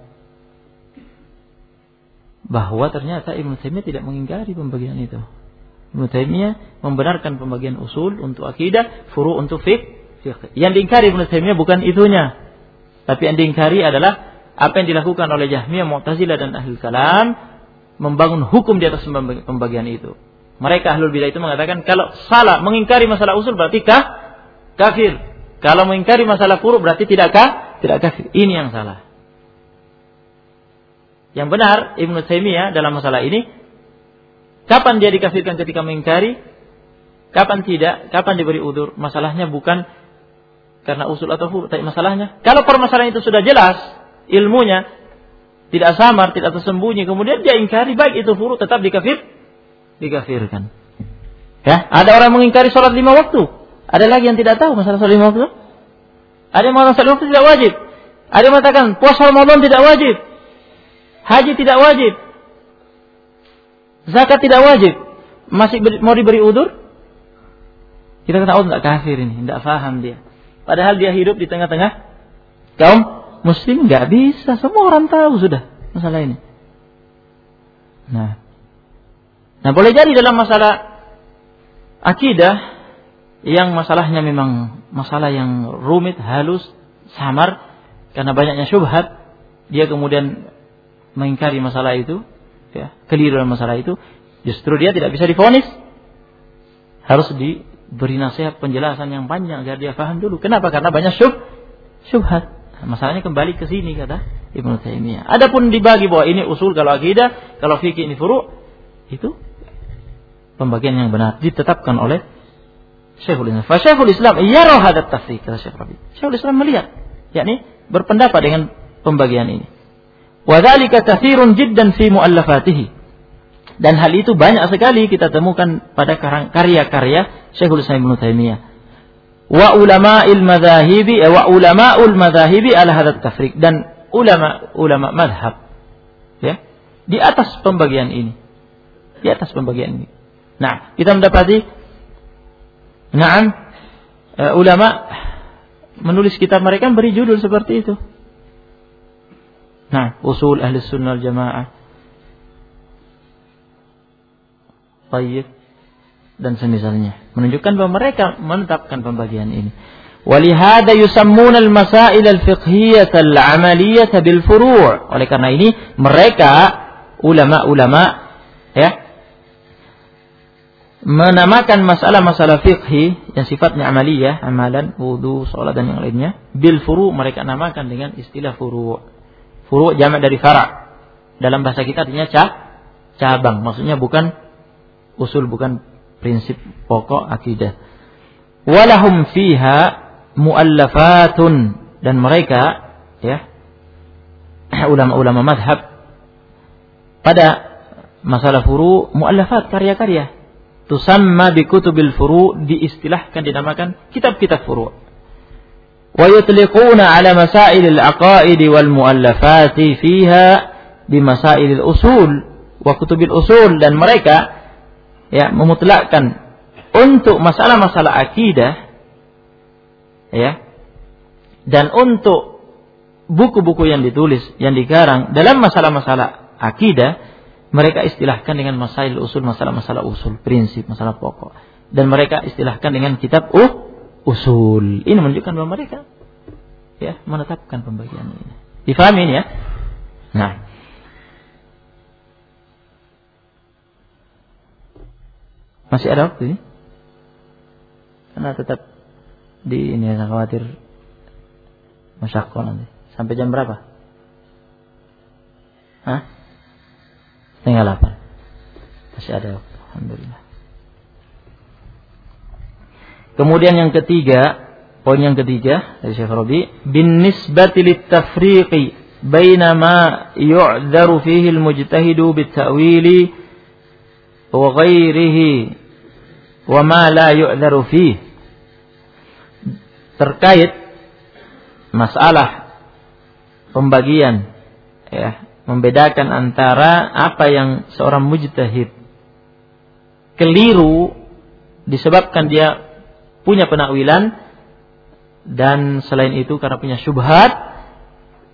bahwa ternyata Ibnu Taimiyah tidak mengingkari pembagian itu. Ibnu Taimiyah membenarkan pembagian usul untuk akidah, furu untuk fiqh. Yang diingkari Ibnu Taimiyah bukan itunya. Tapi yang diingkari adalah apa yang dilakukan oleh Jahmiyah, Mu'tazilah dan Ahlul Kalam membangun hukum di atas pembagian itu. Mereka Ahlul Bidah itu mengatakan kalau salah mengingkari masalah usul berarti kah? kafir. Kalau mengingkari masalah furu berarti tidakkah? Tidak kafir. Ini yang salah. Yang benar Ibnu Taimiyah dalam masalah ini kapan dia dikafirkan ketika mengingkari, kapan tidak, kapan diberi udur. Masalahnya bukan karena usul atau furu, tapi masalahnya kalau permasalahan itu sudah jelas ilmunya tidak samar, tidak tersembunyi, kemudian dia ingkari baik itu furu tetap dikafir, dikafirkan. Ya, ada orang mengingkari sholat lima waktu, ada lagi yang tidak tahu masalah sholat lima waktu. Ada yang mengatakan sholat waktu tidak wajib, ada yang mengatakan puasa Ramadan tidak wajib, haji tidak wajib, zakat tidak wajib, masih mau diberi udur? Kita kata oh tidak kafir ini, tidak faham dia. Padahal dia hidup di tengah-tengah kaum Muslim nggak bisa, semua orang tahu sudah masalah ini. Nah, nah boleh jadi dalam masalah akidah yang masalahnya memang masalah yang rumit, halus, samar karena banyaknya syubhat, dia kemudian mengingkari masalah itu, ya, keliru dalam masalah itu, justru dia tidak bisa difonis. Harus diberi nasihat penjelasan yang panjang agar dia paham dulu. Kenapa? Karena banyak syub, syubhat. Masalahnya kembali ke sini kata Ibnu Taimiyah. Adapun dibagi bahwa ini usul kalau akidah, kalau fikih ini furu, itu pembagian yang benar ditetapkan oleh Syekhul Islam. Fa Syekhul Islam yara hadat tafsir kata Syekh Rabi. Syekhul Islam melihat, yakni berpendapat dengan pembagian ini. Wa dzalika katsirun jiddan fi muallafatihi. Dan hal itu banyak sekali kita temukan pada karya-karya Syekhul Islam Ibnu Taimiyah wa ulama il madhahibi eh, wa ulama ul madhahibi ala hadat tafrik. Dan ulama ulama madhab ya di atas pembagian ini. Di atas pembagian ini. Nah kita mendapati nah uh, ulama menulis kitab mereka beri judul seperti itu. Nah usul ahli sunnah jamaah. Tayyib dan semisalnya. Menunjukkan bahwa mereka menetapkan pembagian ini. Walihada yusammun al-masail al-fiqhiyah al-amaliyah bil furu'. Oleh karena ini mereka ulama-ulama ya menamakan masalah-masalah fikhi yang sifatnya amaliyah, amalan, wudhu salat dan yang lainnya, bil furu mereka namakan dengan istilah furu. Furu jamak dari fara. Dalam bahasa kita artinya cabang, maksudnya bukan usul, bukan prinsip pokok akidah. Walahum fiha muallafatun. Dan mereka ya ulama-ulama madhab pada masalah furu muallafat karya-karya. Tusamma bi kutubil furu diistilahkan dinamakan kitab-kitab furu. Wa yutliquna ala masail al-aqaid wal muallafati fiha bi masail al-usul wa kutubil usul. Dan mereka ya memutlakkan untuk masalah-masalah akidah ya dan untuk buku-buku yang ditulis yang digarang dalam masalah-masalah akidah mereka istilahkan dengan masail usul masalah-masalah usul prinsip masalah pokok. Dan mereka istilahkan dengan kitab uh usul. Ini menunjukkan bahwa mereka ya menetapkan pembagian ini. Difahami ini ya? Nah Masih ada waktu ini? Karena tetap di ini saya khawatir masyakol nanti. Sampai jam berapa? Hah? Setengah delapan. Masih ada waktu. Alhamdulillah. Kemudian yang ketiga, poin yang ketiga dari Syekh Rabi, bin nisbati lit tafriqi baina ma yu'dharu fihi al-mujtahidu bit ta'wili wa ghairihi wa ma la yu'dharu fih terkait masalah pembagian ya membedakan antara apa yang seorang mujtahid keliru disebabkan dia punya penakwilan dan selain itu karena punya syubhat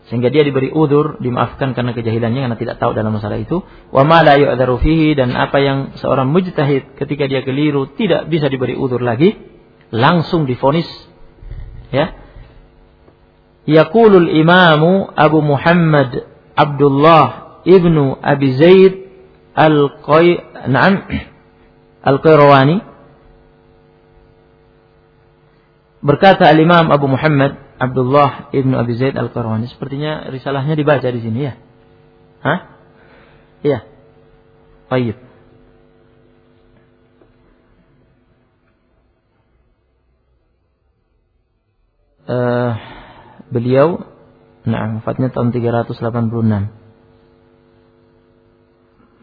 sehingga dia diberi udur, dimaafkan karena kejahilannya karena tidak tahu dalam masalah itu. Wa ma la fihi dan apa yang seorang mujtahid ketika dia keliru tidak bisa diberi udur lagi, langsung difonis ya. Yaqulul Imamu Abu Muhammad Abdullah ibnu Abi Zaid al-Qay na'am al-Qayrawani berkata al-Imam Abu Muhammad Abdullah ibnu Abi Zaid al Qarwani. Sepertinya risalahnya dibaca di sini ya. Hah? Iya. Baik. Uh, beliau nah wafatnya tahun 386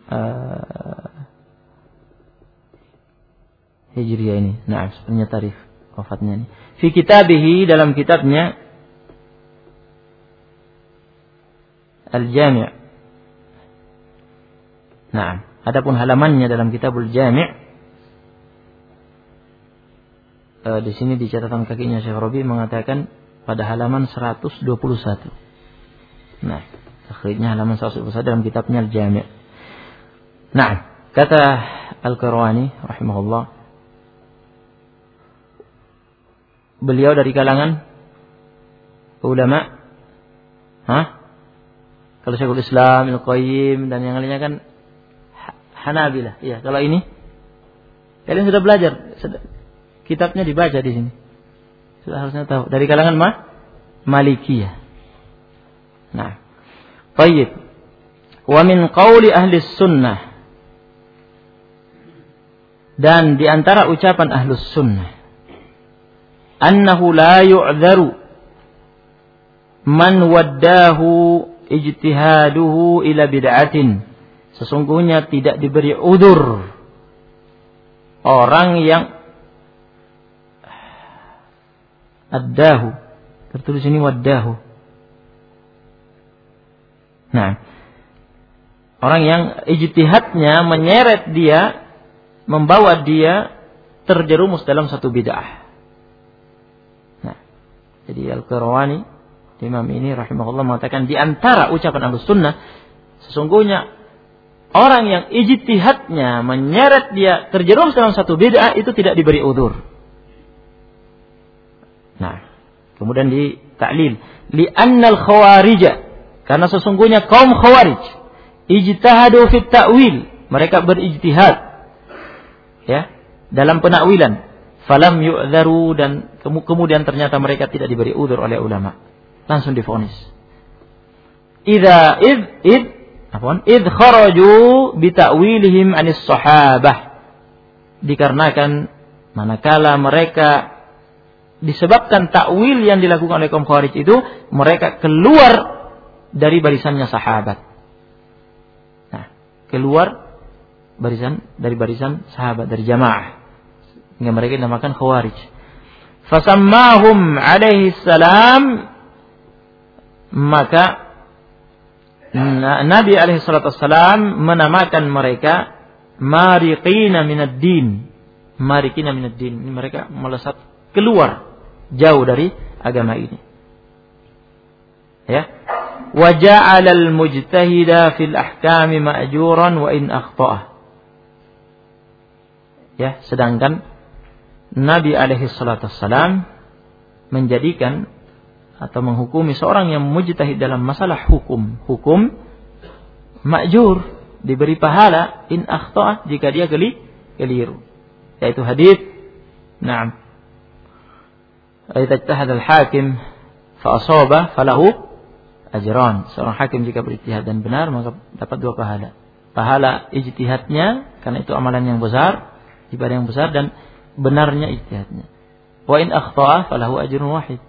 uh, Hijriah ini. Nah, sebenarnya tarif wafatnya. Fi kitabihi dalam kitabnya Al-Jami' Nah, adapun halamannya dalam kitabul Jami' uh, di sini di catatan kakinya Syekh Robi mengatakan pada halaman 121. Nah, akhirnya halaman 121 dalam kitabnya Al-Jami'. Nah, kata Al-Qarwani rahimahullah beliau dari kalangan ulama Hah? Kalau Syekhul Islam, Al-Qayyim dan yang lainnya kan Hanabilah. Iya, kalau ini kalian sudah belajar, kitabnya dibaca di sini. Sudah harusnya tahu. Dari kalangan ma Malikiyah. Nah. Baik. Wa min qawli ahli sunnah. Dan di antara ucapan ahlus sunnah annahu la yu'dharu man waddahu ijtihaduhu ila bid'atin. Sesungguhnya tidak diberi udur orang yang addahu. Tertulis ini waddahu. Nah, orang yang ijtihadnya menyeret dia, membawa dia terjerumus dalam satu bid'ah. Jadi Al-Qirawani, Imam ini rahimahullah mengatakan di antara ucapan Ahlus Sunnah sesungguhnya orang yang ijtihadnya menyeret dia terjerumus dalam satu bid'ah itu tidak diberi udur. Nah, kemudian di annal khawarija karena sesungguhnya kaum khawarij ijtihadu fit ta'wil mereka berijtihad ya dalam penakwilan falam yu'dharu dan kemudian ternyata mereka tidak diberi udur oleh ulama. Langsung difonis. Idza id id apa? Id kharaju bita'wilihim anis sahabah. Dikarenakan manakala mereka disebabkan takwil yang dilakukan oleh kaum Khawarij itu mereka keluar dari barisannya sahabat. Nah, keluar barisan dari barisan sahabat dari jamaah yang mereka dinamakan khawarij. Fasammahum alaihi salam maka Nabi alaihi salatu wassalam menamakan mereka mariqina minad din. Mariqina minad din. Mereka melesat keluar jauh dari agama ini. Ya. Wa ja'ala al-mujtahida fil ahkami ma'juran wa in akhta'ah. Ya, sedangkan Nabi alaihi salatu menjadikan atau menghukumi seorang yang mujtahid dalam masalah hukum, hukum makjur diberi pahala in akhta'a jika dia keli, keliru. Yaitu hadis Naam. Idza al-hakim fa asaba falahu ajran. Seorang hakim jika berijtihad dan benar maka dapat dua pahala. Pahala ijtihadnya karena itu amalan yang besar, ibadah yang besar dan benarnya ijtihadnya. Wa in akhta'a falahu ajrun wahid.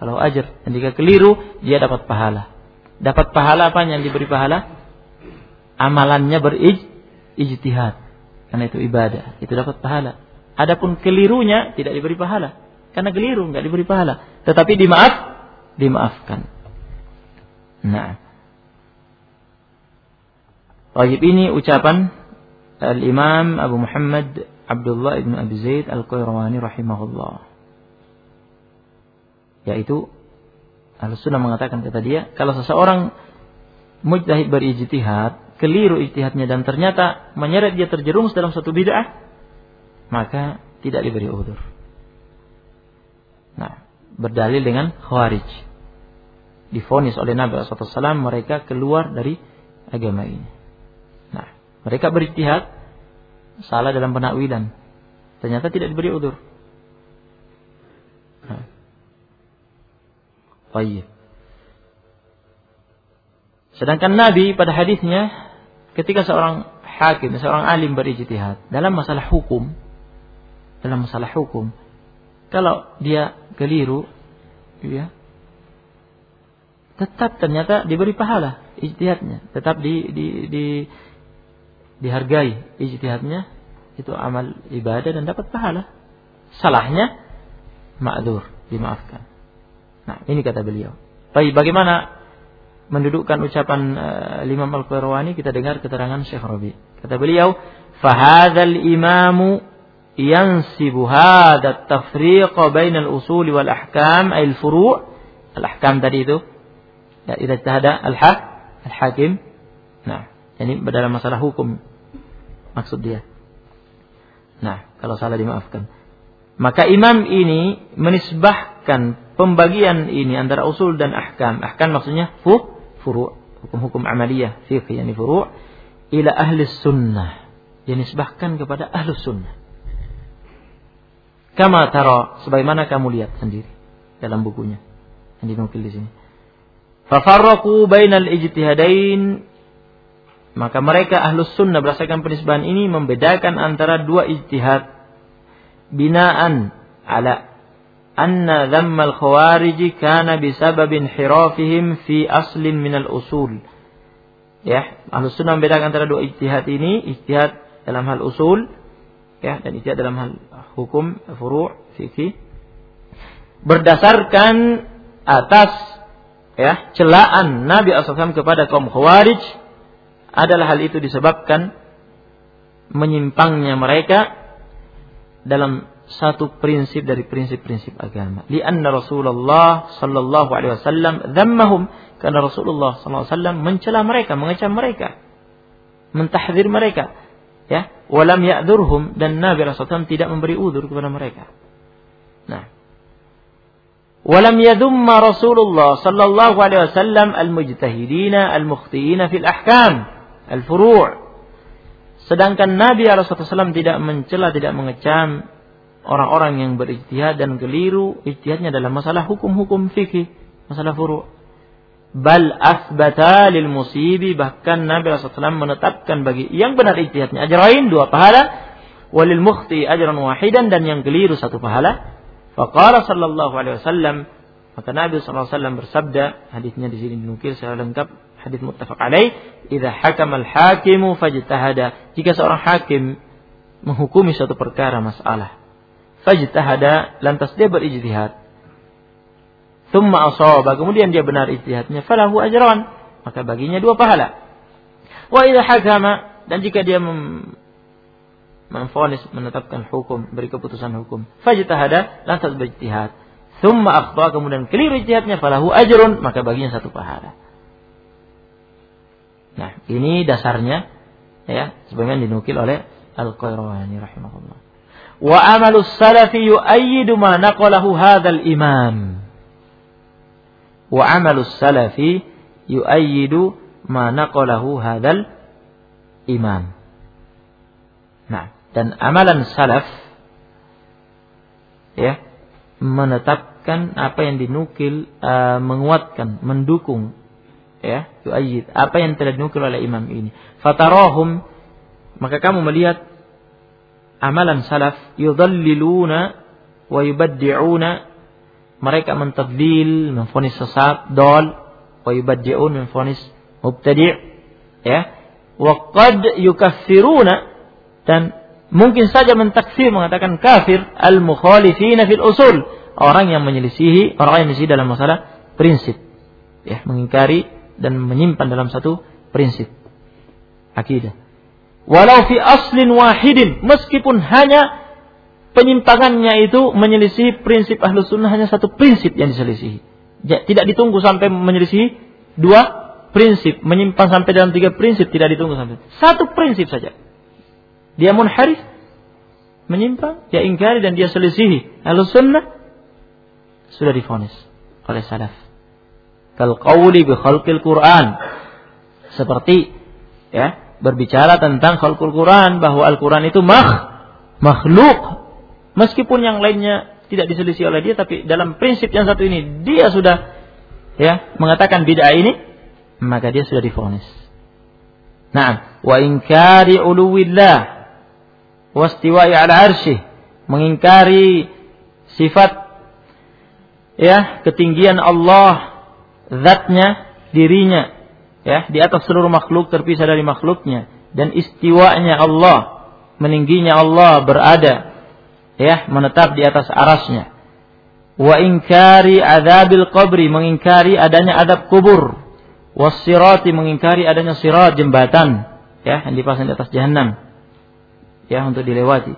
Falahu ajr. Dan jika keliru, dia dapat pahala. Dapat pahala apa yang diberi pahala? Amalannya berijtihad. Karena itu ibadah, itu dapat pahala. Adapun kelirunya tidak diberi pahala. Karena keliru nggak diberi pahala, tetapi dimaaf, dimaafkan. Nah. Wajib ini ucapan Al-Imam Abu Muhammad Abdullah ibn Abi Zaid Al-Qayrawani rahimahullah. Yaitu Al-Sunnah mengatakan kata dia, kalau seseorang mujtahid berijtihad, keliru ijtihadnya dan ternyata menyeret dia terjerumus dalam satu bid'ah, maka tidak diberi udur. Nah, berdalil dengan khawarij. Difonis oleh Nabi SAW mereka keluar dari agama ini. Nah, mereka berijtihad salah dalam penakwilan. Ternyata tidak diberi udur. Baik. Sedangkan Nabi pada hadisnya ketika seorang hakim, seorang alim berijtihad dalam masalah hukum, dalam masalah hukum, kalau dia keliru, ya, tetap ternyata diberi pahala ijtihadnya, tetap di, di, di dihargai ijtihadnya itu amal ibadah dan dapat pahala. Salahnya ma'dur, dimaafkan. Nah, ini kata beliau. Baik, bagaimana mendudukkan ucapan uh, Imam Al-Qurwani kita dengar keterangan Syekh Rabi. Kata beliau, "Fahadzal imamu yansibu hadha at-tafriq bain al-usul wal ahkam ay al-furu' al-ahkam tadi itu ya idza al-hakim nah ini dalam masalah hukum maksud dia. Nah kalau salah dimaafkan. Maka imam ini menisbahkan pembagian ini antara usul dan ahkam. Ahkam maksudnya fu furu hukum-hukum amaliyah fiqh yani furu ila ahli sunnah. Dinisbahkan kepada ahli sunnah. Kama taro, sebagaimana kamu lihat sendiri dalam bukunya yang dinukil di sini. Fafarraqu bainal ijtihadain maka mereka ahlus sunnah berdasarkan penisbahan ini membedakan antara dua ijtihad binaan ala anna dhammal khawarij kana bisababin hirafihim fi aslin minal usul. Ya, ahlus sunnah membedakan antara dua ijtihad ini, ijtihad dalam hal usul ya dan ijtihad dalam hal hukum furu' fikih berdasarkan atas ya celaan Nabi SAW kepada kaum Khawarij adalah hal itu disebabkan menyimpangnya mereka dalam satu prinsip dari prinsip-prinsip agama. Lianna Rasulullah sallallahu alaihi wasallam dhammahum karena Rasulullah sallallahu alaihi wasallam mencela mereka, mengecam mereka, mentahdir mereka ya. Walam ya'durhum dan Nabi Rasulullah tidak memberi udur kepada mereka. Nah. Walam yadumma Rasulullah sallallahu alaihi wasallam al-mujtahidina al-mukhtiina fil ahkam al-furu' sedangkan Nabi SAW tidak mencela tidak mengecam orang-orang yang berijtihad dan keliru. Ijtihadnya dalam masalah hukum-hukum fikih masalah furu' bal asbata lil musibi bahkan Nabi SAW menetapkan bagi yang benar ijtihadnya ajrain dua pahala walil mukhti ajran wahidan dan yang keliru satu pahala. Faqala sallallahu alaihi wasallam maka Nabi SAW bersabda hadisnya di sini dinukil secara lengkap hadis muttafaq alaih. Idza hakama al hakimu fajtahada. Jika seorang hakim menghukumi suatu perkara masalah fajtahada lantas dia berijtihad. Thumma asaba, kemudian dia benar ijtihadnya, falahu ajran, maka baginya dua pahala. Wa idza hakama. Dan jika dia mem memfonis menetapkan hukum, beri keputusan hukum, fajtahada lantas berijtihad. Thumma akhta kemudian keliru ijtihadnya, falahu ajrun, maka baginya satu pahala. Nah, ini dasarnya ya, sebagaimana dinukil oleh Al-Qayrawani rahimahullah. Wa amalus salafi yu'ayyidu ma naqalahu hadzal imam wa amalus salafi yu'ayyidu ma naqalahu hadzal imam. Nah, dan amalan salaf ya menetapkan apa yang dinukil uh, menguatkan, mendukung ya, yu'ayyid apa yang telah dinukil oleh imam ini. Fatarahum maka kamu melihat amalan salaf yudalliluna wa yubaddi'una mereka mentadlil, memfonis sesat, dol, wa yubaddi'un memfonis mubtadi' ya. Wa qad yukaffiruna dan mungkin saja mentakfir mengatakan kafir al-mukhalifina fil usul, orang yang menyelisihi, orang yang menyelisihi dalam masalah prinsip. Ya, mengingkari dan menyimpan dalam satu prinsip akidah. Walau fi aslin wahidin, meskipun hanya penyimpangannya itu menyelisih prinsip ahlu sunnah hanya satu prinsip yang diselisihi. Tidak ditunggu sampai menyelisih dua prinsip. Menyimpang sampai dalam tiga prinsip tidak ditunggu sampai. Satu prinsip saja. Dia munharif, menyimpang, dia ingkari dan dia selisihi. Ahlu sunnah sudah difonis oleh salaf. Kal qawli bi khalqil Quran. Seperti ya, berbicara tentang khalqul Quran bahwa Al-Quran itu makh makhluk Meskipun yang lainnya tidak diselisih oleh dia, tapi dalam prinsip yang satu ini dia sudah ya mengatakan bid'ah ini, maka dia sudah difonis. Nah, wa inkari uluwillah wastiwa'i ala arsyih, mengingkari sifat ya ketinggian Allah, zatnya, dirinya, ya di atas seluruh makhluk terpisah dari makhluknya dan istiwanya Allah, meningginya Allah berada ya menetap di atas arasnya. Wa inkari adabil qabri mengingkari adanya adab kubur. Wasirati mengingkari adanya sirat jembatan ya yang dipasang di atas jahanam ya untuk dilewati.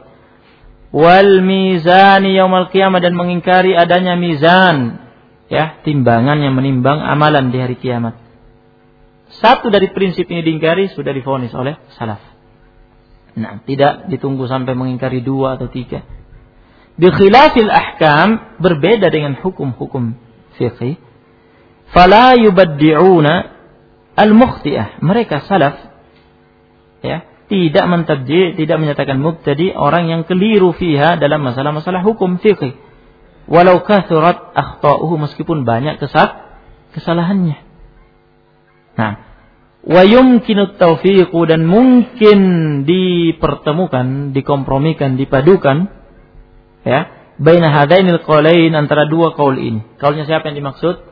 Wal mizani yaumal qiyamah dan mengingkari adanya mizan ya timbangan yang menimbang amalan di hari kiamat. Satu dari prinsip ini diingkari sudah difonis oleh salaf. Nah, tidak ditunggu sampai mengingkari dua atau tiga. Di khilafil ahkam berbeda dengan hukum-hukum fiqih. Fala yubaddi'una al-mukhti'ah. Mereka salaf ya, tidak mentabdi, tidak menyatakan mubtadi orang yang keliru fiha dalam masalah-masalah hukum fiqih. Walau kathurat akhtauhu meskipun banyak kesal kesalahannya. Nah, wa yumkinu taufiqu dan mungkin dipertemukan, dikompromikan, dipadukan ya, baina hadainil qaulain antara dua kaul ini. Kaulnya siapa yang dimaksud?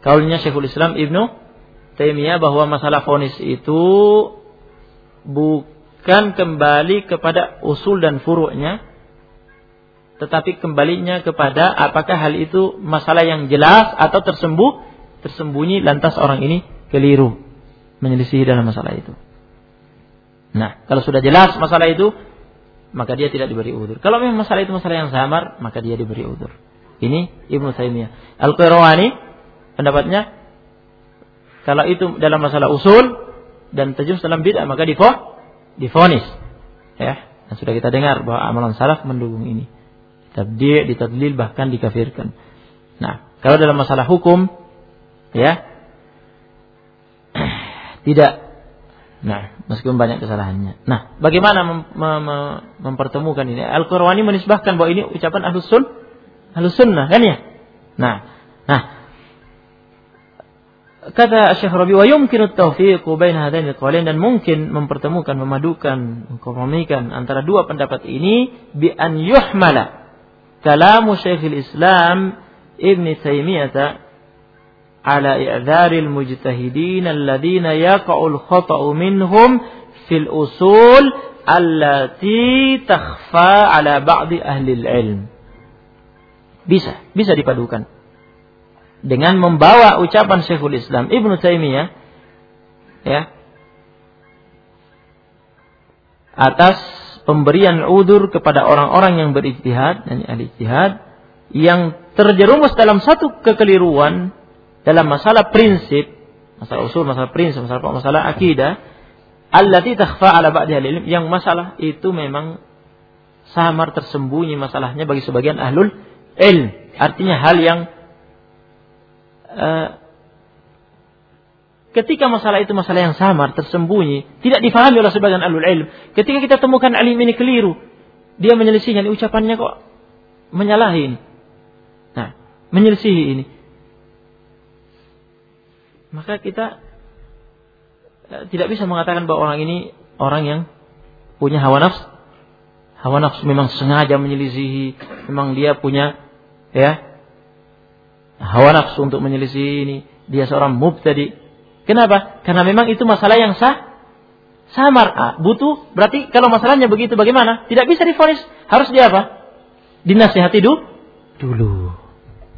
Kaulnya Syekhul Islam Ibnu Taimiyah bahwa masalah fonis itu bukan kembali kepada usul dan furu'nya tetapi kembalinya kepada apakah hal itu masalah yang jelas atau tersembuh tersembunyi lantas orang ini keliru menyelisihi dalam masalah itu. Nah, kalau sudah jelas masalah itu, maka dia tidak diberi udur. Kalau memang masalah itu masalah yang samar, maka dia diberi udur. Ini Ibnu Taimiyah. Al-Qirawani pendapatnya kalau itu dalam masalah usul dan tajus dalam bid'ah maka difo difonis. Ya, dan sudah kita dengar bahwa amalan salaf mendukung ini. Tabdi' ditadlil bahkan dikafirkan. Nah, kalau dalam masalah hukum ya tidak. Nah, meskipun banyak kesalahannya. Nah, bagaimana mem mem mempertemukan ini? Al-Qurwani menisbahkan bahwa ini ucapan Ahlus Sun, Ahlus Sunnah kan ya? Nah, nah kata Syekh Rabi wa yumkinu tawfiqu bain hadaini qawlain dan mungkin mempertemukan memadukan mengkompromikan antara dua pendapat ini bi an yuhmala kalamu Syekhul Islam Ibn Taimiyah على إعذار المجتهدين الذين يقع الخطأ منهم في الأصول التي تخفى على بعض أهل العلم bisa bisa dipadukan dengan membawa ucapan Syekhul Islam Ibnu Taimiyah ya atas pemberian udur kepada orang-orang yang berijtihad dan ahli ijtihad yang terjerumus dalam satu kekeliruan dalam masalah prinsip, masalah usul, masalah prinsip, masalah masalah akidah, allati takhfa ala ba'di ilm yang masalah itu memang samar tersembunyi masalahnya bagi sebagian ahlul ilm. Artinya hal yang uh, ketika masalah itu masalah yang samar tersembunyi, tidak difahami oleh sebagian ahlul ilm. Ketika kita temukan alim ini keliru, dia menyelisihi ucapannya kok menyalahi ini. Nah, menyelisihi ini maka kita e, tidak bisa mengatakan bahwa orang ini orang yang punya hawa nafsu. Hawa nafsu memang sengaja menyelisihi, memang dia punya ya hawa nafsu untuk menyelisihi ini. Dia seorang mubtadi. Kenapa? Karena memang itu masalah yang sah samar ah, butuh berarti kalau masalahnya begitu bagaimana tidak bisa difonis harus dia apa dinasihati dulu dulu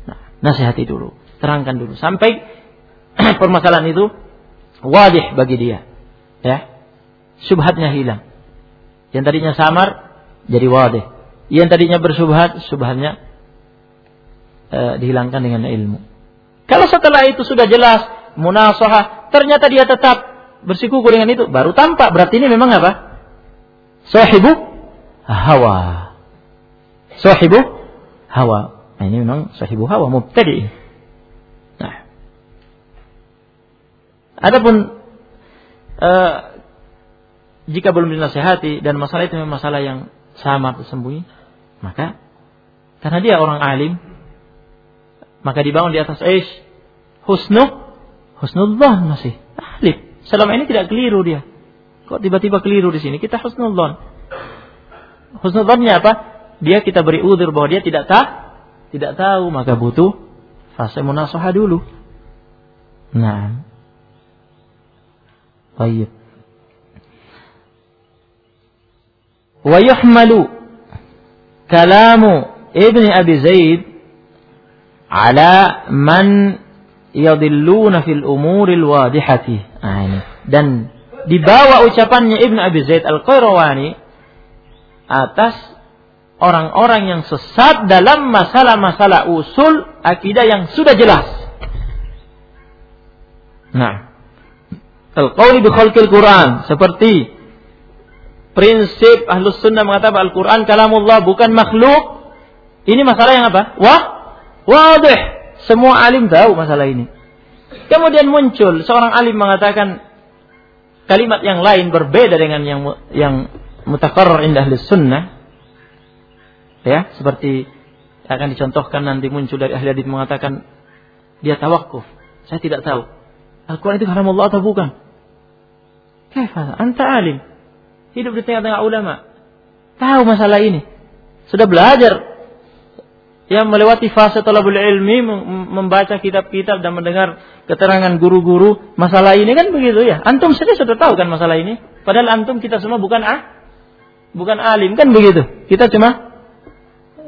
nah, nasihati dulu terangkan dulu sampai permasalahan itu wadih bagi dia. Ya. Subhatnya hilang. Yang tadinya samar jadi wadih. Yang tadinya bersubhat, subhatnya e, dihilangkan dengan ilmu. Kalau setelah itu sudah jelas munasahah, ternyata dia tetap bersikuku dengan itu, baru tampak berarti ini memang apa? Sahibu hawa. Sahibu hawa. Nah, ini memang sahibu hawa mubtadi. Adapun uh, jika belum dinasehati dan masalah itu memang masalah yang sama tersembunyi, maka karena dia orang alim, maka dibangun di atas aish husnu Husnudzon masih. Alif. Selama ini tidak keliru dia. Kok tiba-tiba keliru di sini? Kita husnudzon. Husnudzonnya apa? Dia kita beri udur bahwa dia tidak tahu, tidak tahu maka butuh fase munasaha dulu. Nah. Baik. Wa yuhmalu kalamu Ibni Abi Zaid ala man yadilluna fil umuril wadihati. Nah, ini. Dan dibawa ucapannya Ibnu Abi Zaid Al-Qayrawani atas orang-orang yang sesat dalam masalah-masalah usul akidah yang sudah jelas. Nah, al-qawli bi khalqil Quran seperti prinsip Ahlus Sunnah mengatakan Al-Quran kalamullah bukan makhluk. Ini masalah yang apa? Wah, wadih. Semua alim tahu masalah ini. Kemudian muncul seorang alim mengatakan kalimat yang lain berbeda dengan yang yang mutakarrar indah sunnah. Ya, seperti akan dicontohkan nanti muncul dari ahli hadis mengatakan dia tawakuf. Saya tidak tahu. Al-Quran itu haram Allah atau bukan? Kaifa? Anta alim. Hidup di tengah-tengah ulama. Tahu masalah ini. Sudah belajar yang melewati fase talabul ilmi membaca kitab-kitab dan mendengar keterangan guru-guru masalah ini kan begitu ya? Antum sendiri sudah tahu kan masalah ini? Padahal antum kita semua bukan ah bukan alim kan begitu? Kita cuma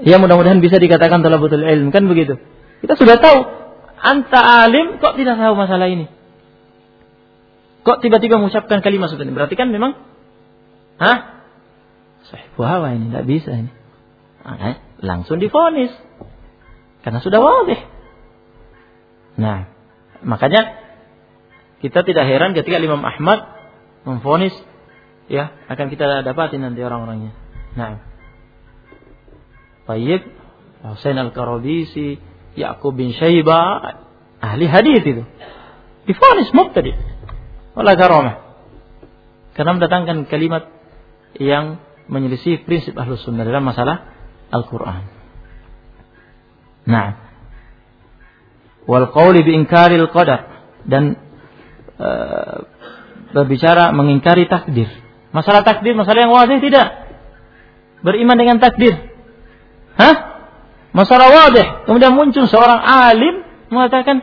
ya mudah-mudahan bisa dikatakan talabul ilmi kan begitu? Kita sudah tahu anta alim kok tidak tahu masalah ini? Kok tiba-tiba mengucapkan kalimat seperti ini? Berarti kan memang ah sahih hawa ini? Tidak bisa ini. Ah, langsung difonis karena sudah wajib. Nah, makanya kita tidak heran ketika Imam Ahmad memfonis ya akan kita dapati nanti orang-orangnya. Nah, Tayyib Husain Al-Karabisi, Yaqub bin Syaibah, ahli hadis itu. Difonis mubtadi. Wala karamah. Karena mendatangkan kalimat yang menyelisih prinsip ahlus sunnah dalam masalah Al-Quran. Nah, wal qawli bi inkaril qadar dan e, berbicara mengingkari takdir. Masalah takdir, masalah yang wajib tidak. Beriman dengan takdir. Hah? Masalah wajib. Kemudian muncul seorang alim mengatakan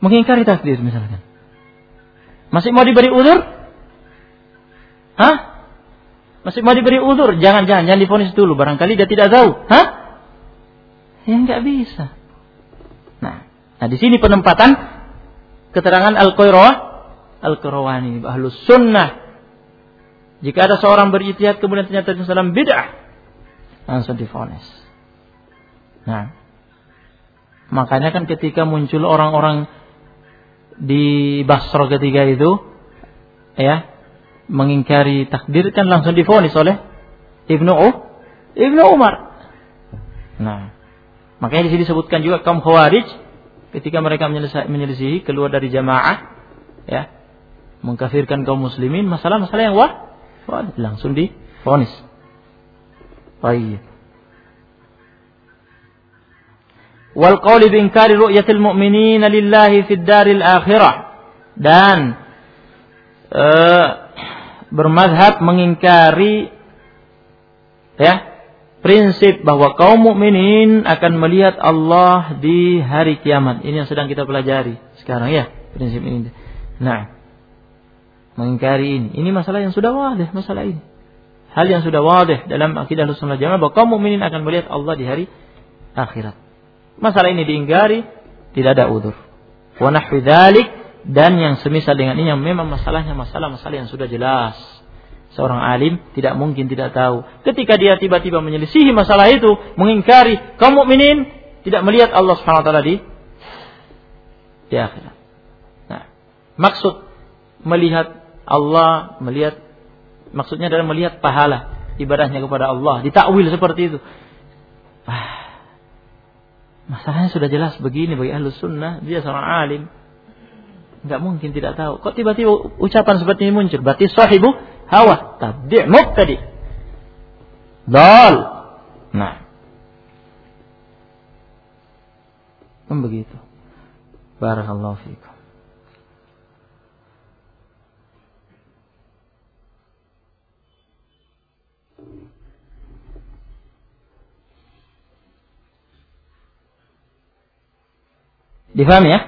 mengingkari takdir misalkan. Masih mau diberi udur? Hah? Masih mau diberi udur? Jangan, jangan, jangan difonis dulu. Barangkali dia tidak tahu. Hah? Ya nggak bisa. Nah, nah di sini penempatan keterangan Al-Qayrawah Al-Qayrawani Ahlus Sunnah. Jika ada seorang berijtihad kemudian ternyata dalam bid'ah, langsung difonis. Nah, makanya kan ketika muncul orang-orang di Basra ketika itu, ya, mengingkari takdir kan langsung difonis oleh Ibnu Ibnu Umar. Nah, Makanya di sini disebutkan juga kaum khawarij ketika mereka menyelisihi keluar dari jamaah ya mengkafirkan kaum muslimin masalah-masalah yang wah, wah langsung difonis. Baik. Wal qawli bi inkari ru'yatil mu'minina lillahi fid daril akhirah dan uh, bermadhab mengingkari ya prinsip bahwa kaum mukminin akan melihat Allah di hari kiamat. Ini yang sedang kita pelajari sekarang ya, prinsip ini. Nah, mengingkari ini. Ini masalah yang sudah wadah, masalah ini. Hal yang sudah wadah dalam akidah Rasulullah Jamaah bahwa kaum mukminin akan melihat Allah di hari akhirat. Masalah ini diingkari, tidak ada udur. Wa nahwi dan yang semisal dengan ini yang memang masalahnya masalah-masalah yang sudah jelas Seorang alim tidak mungkin tidak tahu. Ketika dia tiba-tiba menyelisihi masalah itu, mengingkari kaum mukminin tidak melihat Allah Subhanahu wa taala di di akhirat. Nah, maksud melihat Allah, melihat maksudnya adalah melihat pahala ibadahnya kepada Allah, ditakwil seperti itu. Ah, masalahnya sudah jelas begini bagi ahlu sunnah, dia seorang alim, nggak mungkin tidak tahu. Kok tiba-tiba ucapan seperti ini muncul? Berarti sahibu hawa, tabdi' mubtadi. Dal. Nah. Kan begitu. Barakallahu fiikum. Difahami ya?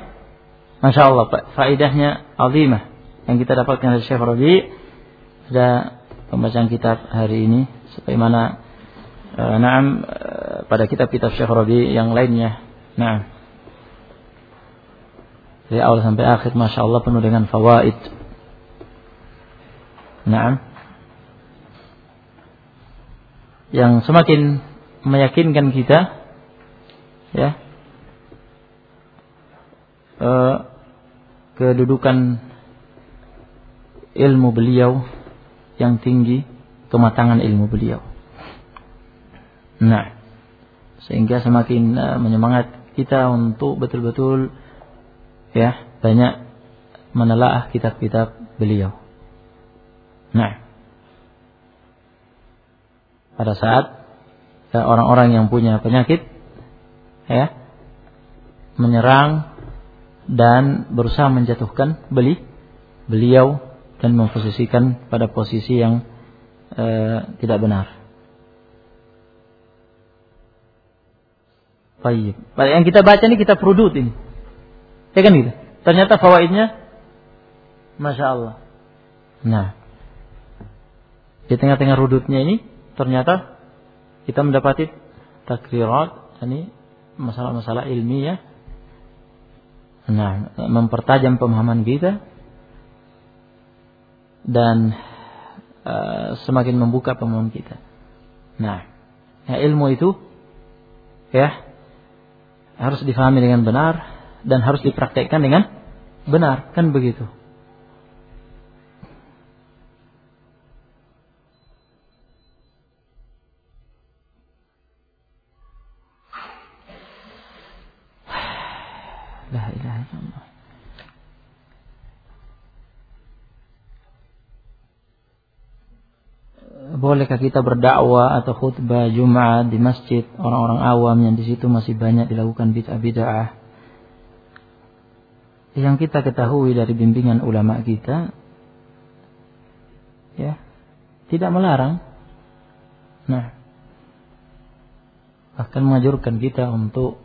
Masya Allah, Pak. Faidahnya azimah yang kita dapatkan dari Syekh Rabi ada pembacaan kitab hari ini sebagaimana uh, naam uh, pada kitab-kitab Syekh Rabi yang lainnya. Nah, dari awal sampai akhir Masya Allah penuh dengan fawaid. Nah, yang semakin meyakinkan kita ya uh, kedudukan ilmu beliau yang tinggi, kematangan ilmu beliau. Nah, sehingga semakin uh, menyemangat kita untuk betul-betul ya banyak menelaah kitab-kitab beliau. Nah, pada saat ya, orang-orang yang punya penyakit ya menyerang dan berusaha menjatuhkan beli beliau dan memposisikan pada posisi yang e, tidak benar. Baik. Yang kita baca ini kita produt ini. Ya kan gitu. Ternyata fawaidnya Masya Allah. Nah. Di tengah-tengah rudutnya ini ternyata kita mendapati takrirat ini masalah-masalah ilmiah Nah, mempertajam pemahaman kita dan uh, semakin membuka pemahaman kita. Nah, ya, ilmu itu ya harus difahami dengan benar dan harus dipraktekkan dengan benar, kan begitu. Bolehkah kita berdakwah atau khutbah Jumat di masjid orang-orang awam yang di situ masih banyak dilakukan bid'ah-bid'ah? Yang kita ketahui dari bimbingan ulama kita, ya, tidak melarang. Nah, bahkan mengajarkan kita untuk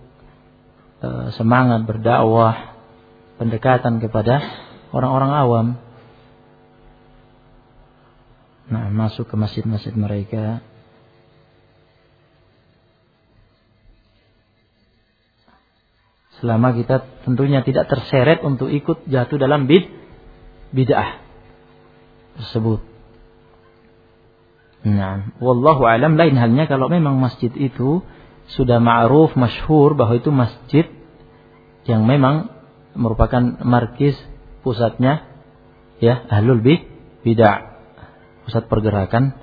Eh, semangat berdakwah, pendekatan kepada orang-orang awam. Nah, masuk ke masjid-masjid mereka. Selama kita tentunya tidak terseret untuk ikut jatuh dalam bid bid'ah tersebut. Nah, wallahu alam lain halnya kalau memang masjid itu sudah ma'ruf, masyhur bahwa itu masjid yang memang merupakan markis pusatnya ya ahlul bid bid'ah pusat pergerakan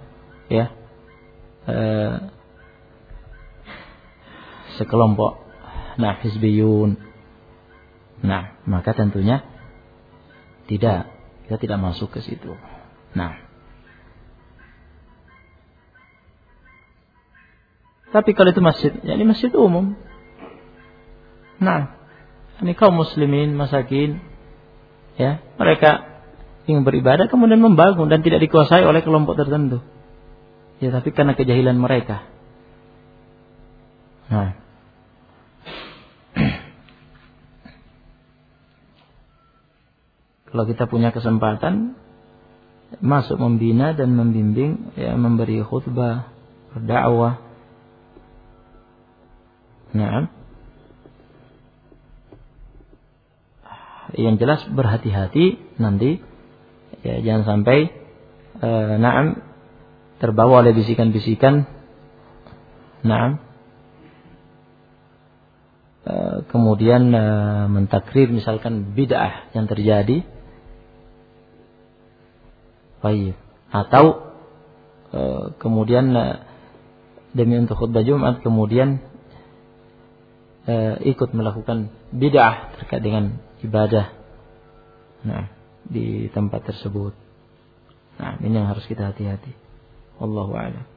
ya eh, sekelompok nah hizbiyun nah maka tentunya tidak kita tidak masuk ke situ. Nah. Tapi kalau itu masjid, ya ini masjid umum. Nah, ini kaum muslimin, masakin, ya, mereka yang beribadah kemudian membangun dan tidak dikuasai oleh kelompok tertentu. Ya, tapi karena kejahilan mereka. Nah. Kalau kita punya kesempatan masuk membina dan membimbing, ya memberi khutbah, berdakwah, Nah. Yang jelas berhati-hati nanti ya jangan sampai e, naam terbawa oleh bisikan-bisikan. Naam. E, kemudian e, mentakrir misalkan bid'ah yang terjadi. Baik. Atau e, kemudian e, demi untuk khutbah Jumat kemudian eh, ikut melakukan bid'ah terkait dengan ibadah. Nah, di tempat tersebut. Nah, ini yang harus kita hati-hati. Wallahu a'lam.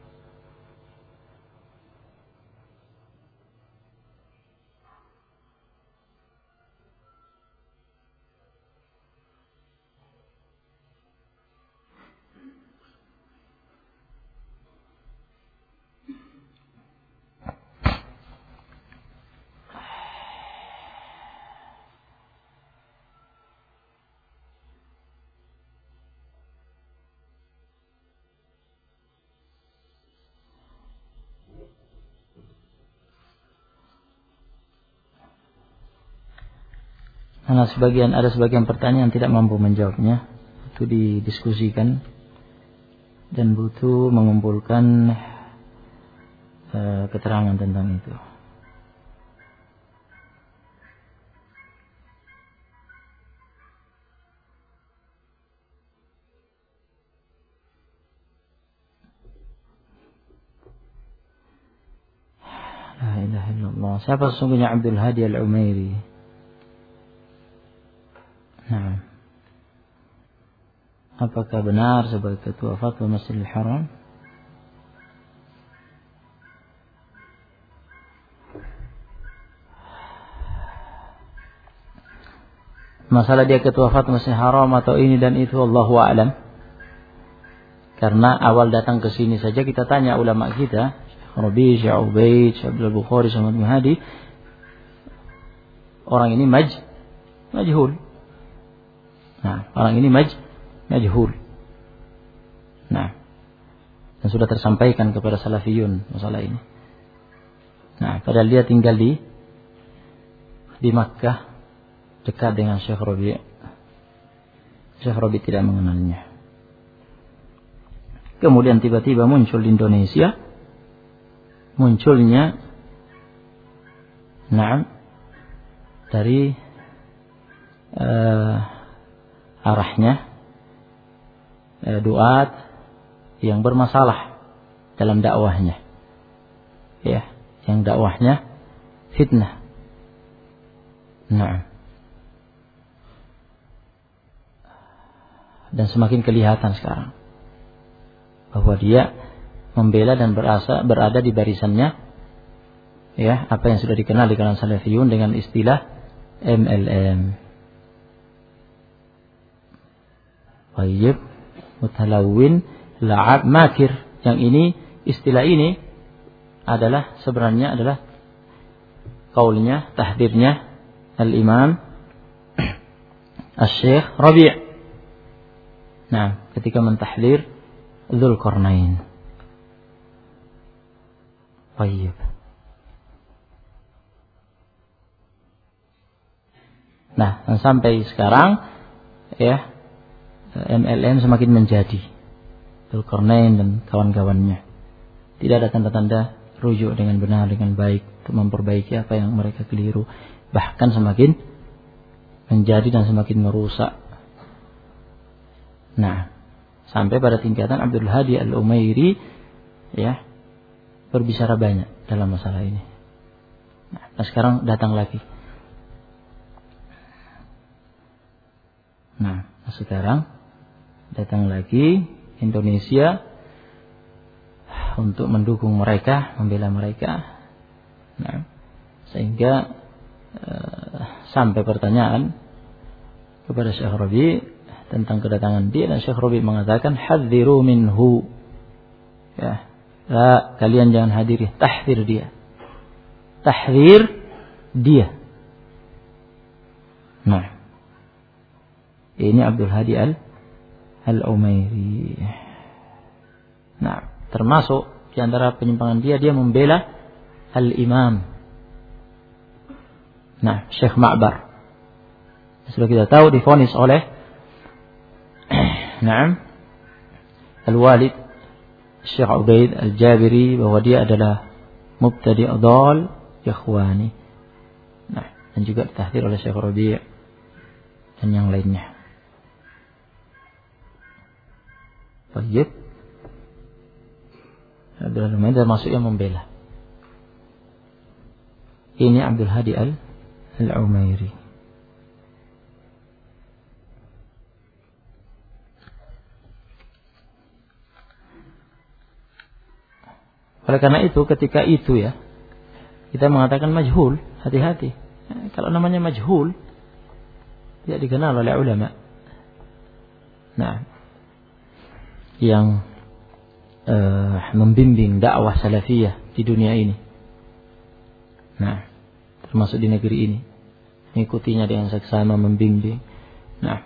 Karena sebagian ada sebagian pertanyaan tidak mampu menjawabnya, itu didiskusikan dan butuh mengumpulkan uh, keterangan tentang itu. La. Siapa sesungguhnya Abdul Hadi Al-Umairi? Nah. Apakah benar sebagai ketua fatwa Masjidil Haram? Masalah dia ketua fatwa Masjidil Haram atau ini dan itu Allahu a'lam. Karena awal datang ke sini saja kita tanya ulama kita, Rabi, Syekh Ubaid, Abdul Bukhari, Syekh Muhammad Orang ini maj, majhul. Nah, orang ini maj, majhul. Nah, dan sudah tersampaikan kepada salafiyun masalah ini. Nah, padahal dia tinggal di di Makkah dekat dengan Syekh Rabi. Syekh Rabi tidak mengenalnya. Kemudian tiba-tiba muncul di Indonesia munculnya nah dari uh, arahnya eh, duat yang bermasalah dalam dakwahnya. Ya, yang dakwahnya fitnah. Nah. Dan semakin kelihatan sekarang bahwa dia membela dan berasa berada di barisannya ya apa yang sudah dikenal di kalangan salafiyun dengan istilah MLM Tayyib, mutalawin, la'ab, makir. Yang ini, istilah ini adalah sebenarnya adalah kaulnya, tahdirnya Al-Imam Al-Syekh Rabi' Nah, ketika mentahdir Dhul Qarnain. Tayyib. Nah, sampai sekarang ya MLM semakin menjadi. Zulkarnain dan kawan-kawannya. Tidak ada tanda-tanda rujuk dengan benar, dengan baik. Untuk memperbaiki apa yang mereka keliru. Bahkan semakin menjadi dan semakin merusak. Nah, sampai pada tingkatan Abdul Hadi Al-Umairi ya berbicara banyak dalam masalah ini. Nah, sekarang datang lagi. Nah, sekarang datang lagi Indonesia untuk mendukung mereka, membela mereka. Nah, sehingga uh, sampai pertanyaan kepada Syekh Rabi tentang kedatangan dia dan Syekh Rabi mengatakan hadziru minhu. Ya, la, kalian jangan hadiri, tahdir dia. Tahdir dia. Nah, ini Abdul Hadi Al Al-Umairi. Nah, termasuk di antara penyimpangan dia dia membela Al-Imam. Nah, Syekh Ma'bar. Sudah kita tahu difonis oleh Naam Al-Walid Syekh Ubaid Al-Jabiri bahwa dia adalah mubtadi adal ikhwani. Nah, dan juga ditahdir oleh Syekh Rabi' dan yang lainnya. Tayyib. Abdul Hadi termasuk yang membela. Ini Abdul Hadi Al Al-Umairi. Oleh karena itu ketika itu ya kita mengatakan majhul, hati-hati. kalau namanya majhul tidak dikenal oleh ulama. Nah, yang uh, membimbing dakwah salafiyah di dunia ini. Nah, termasuk di negeri ini. Mengikutinya dengan seksama membimbing. Nah,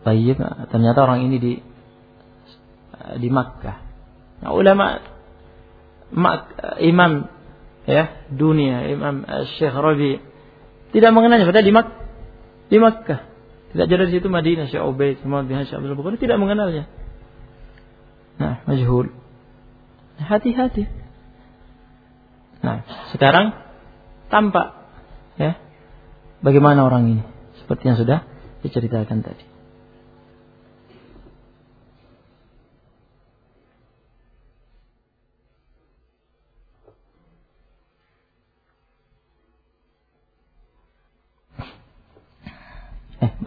Tayyib, ternyata orang ini di di Makkah. Nah, ulama mak, imam ya dunia Imam Syekh Rabi tidak mengenalnya padahal di Mak di Makkah tidak jauh dari situ Madinah Syekh Ubaid Muhammad bin Hashim Abdul Bukhari tidak mengenalnya. Nah majhul. Hati-hati. Nah sekarang tampak ya bagaimana orang ini? Seperti yang sudah diceritakan tadi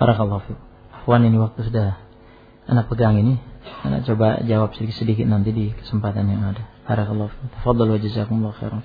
barakallahu fiik. Afwan ini waktu sudah anak pegang ini. Anak coba jawab sedikit-sedikit nanti di kesempatan yang ada. Barakallahu fiik. Tafadhal wa jazakumullahu khairan.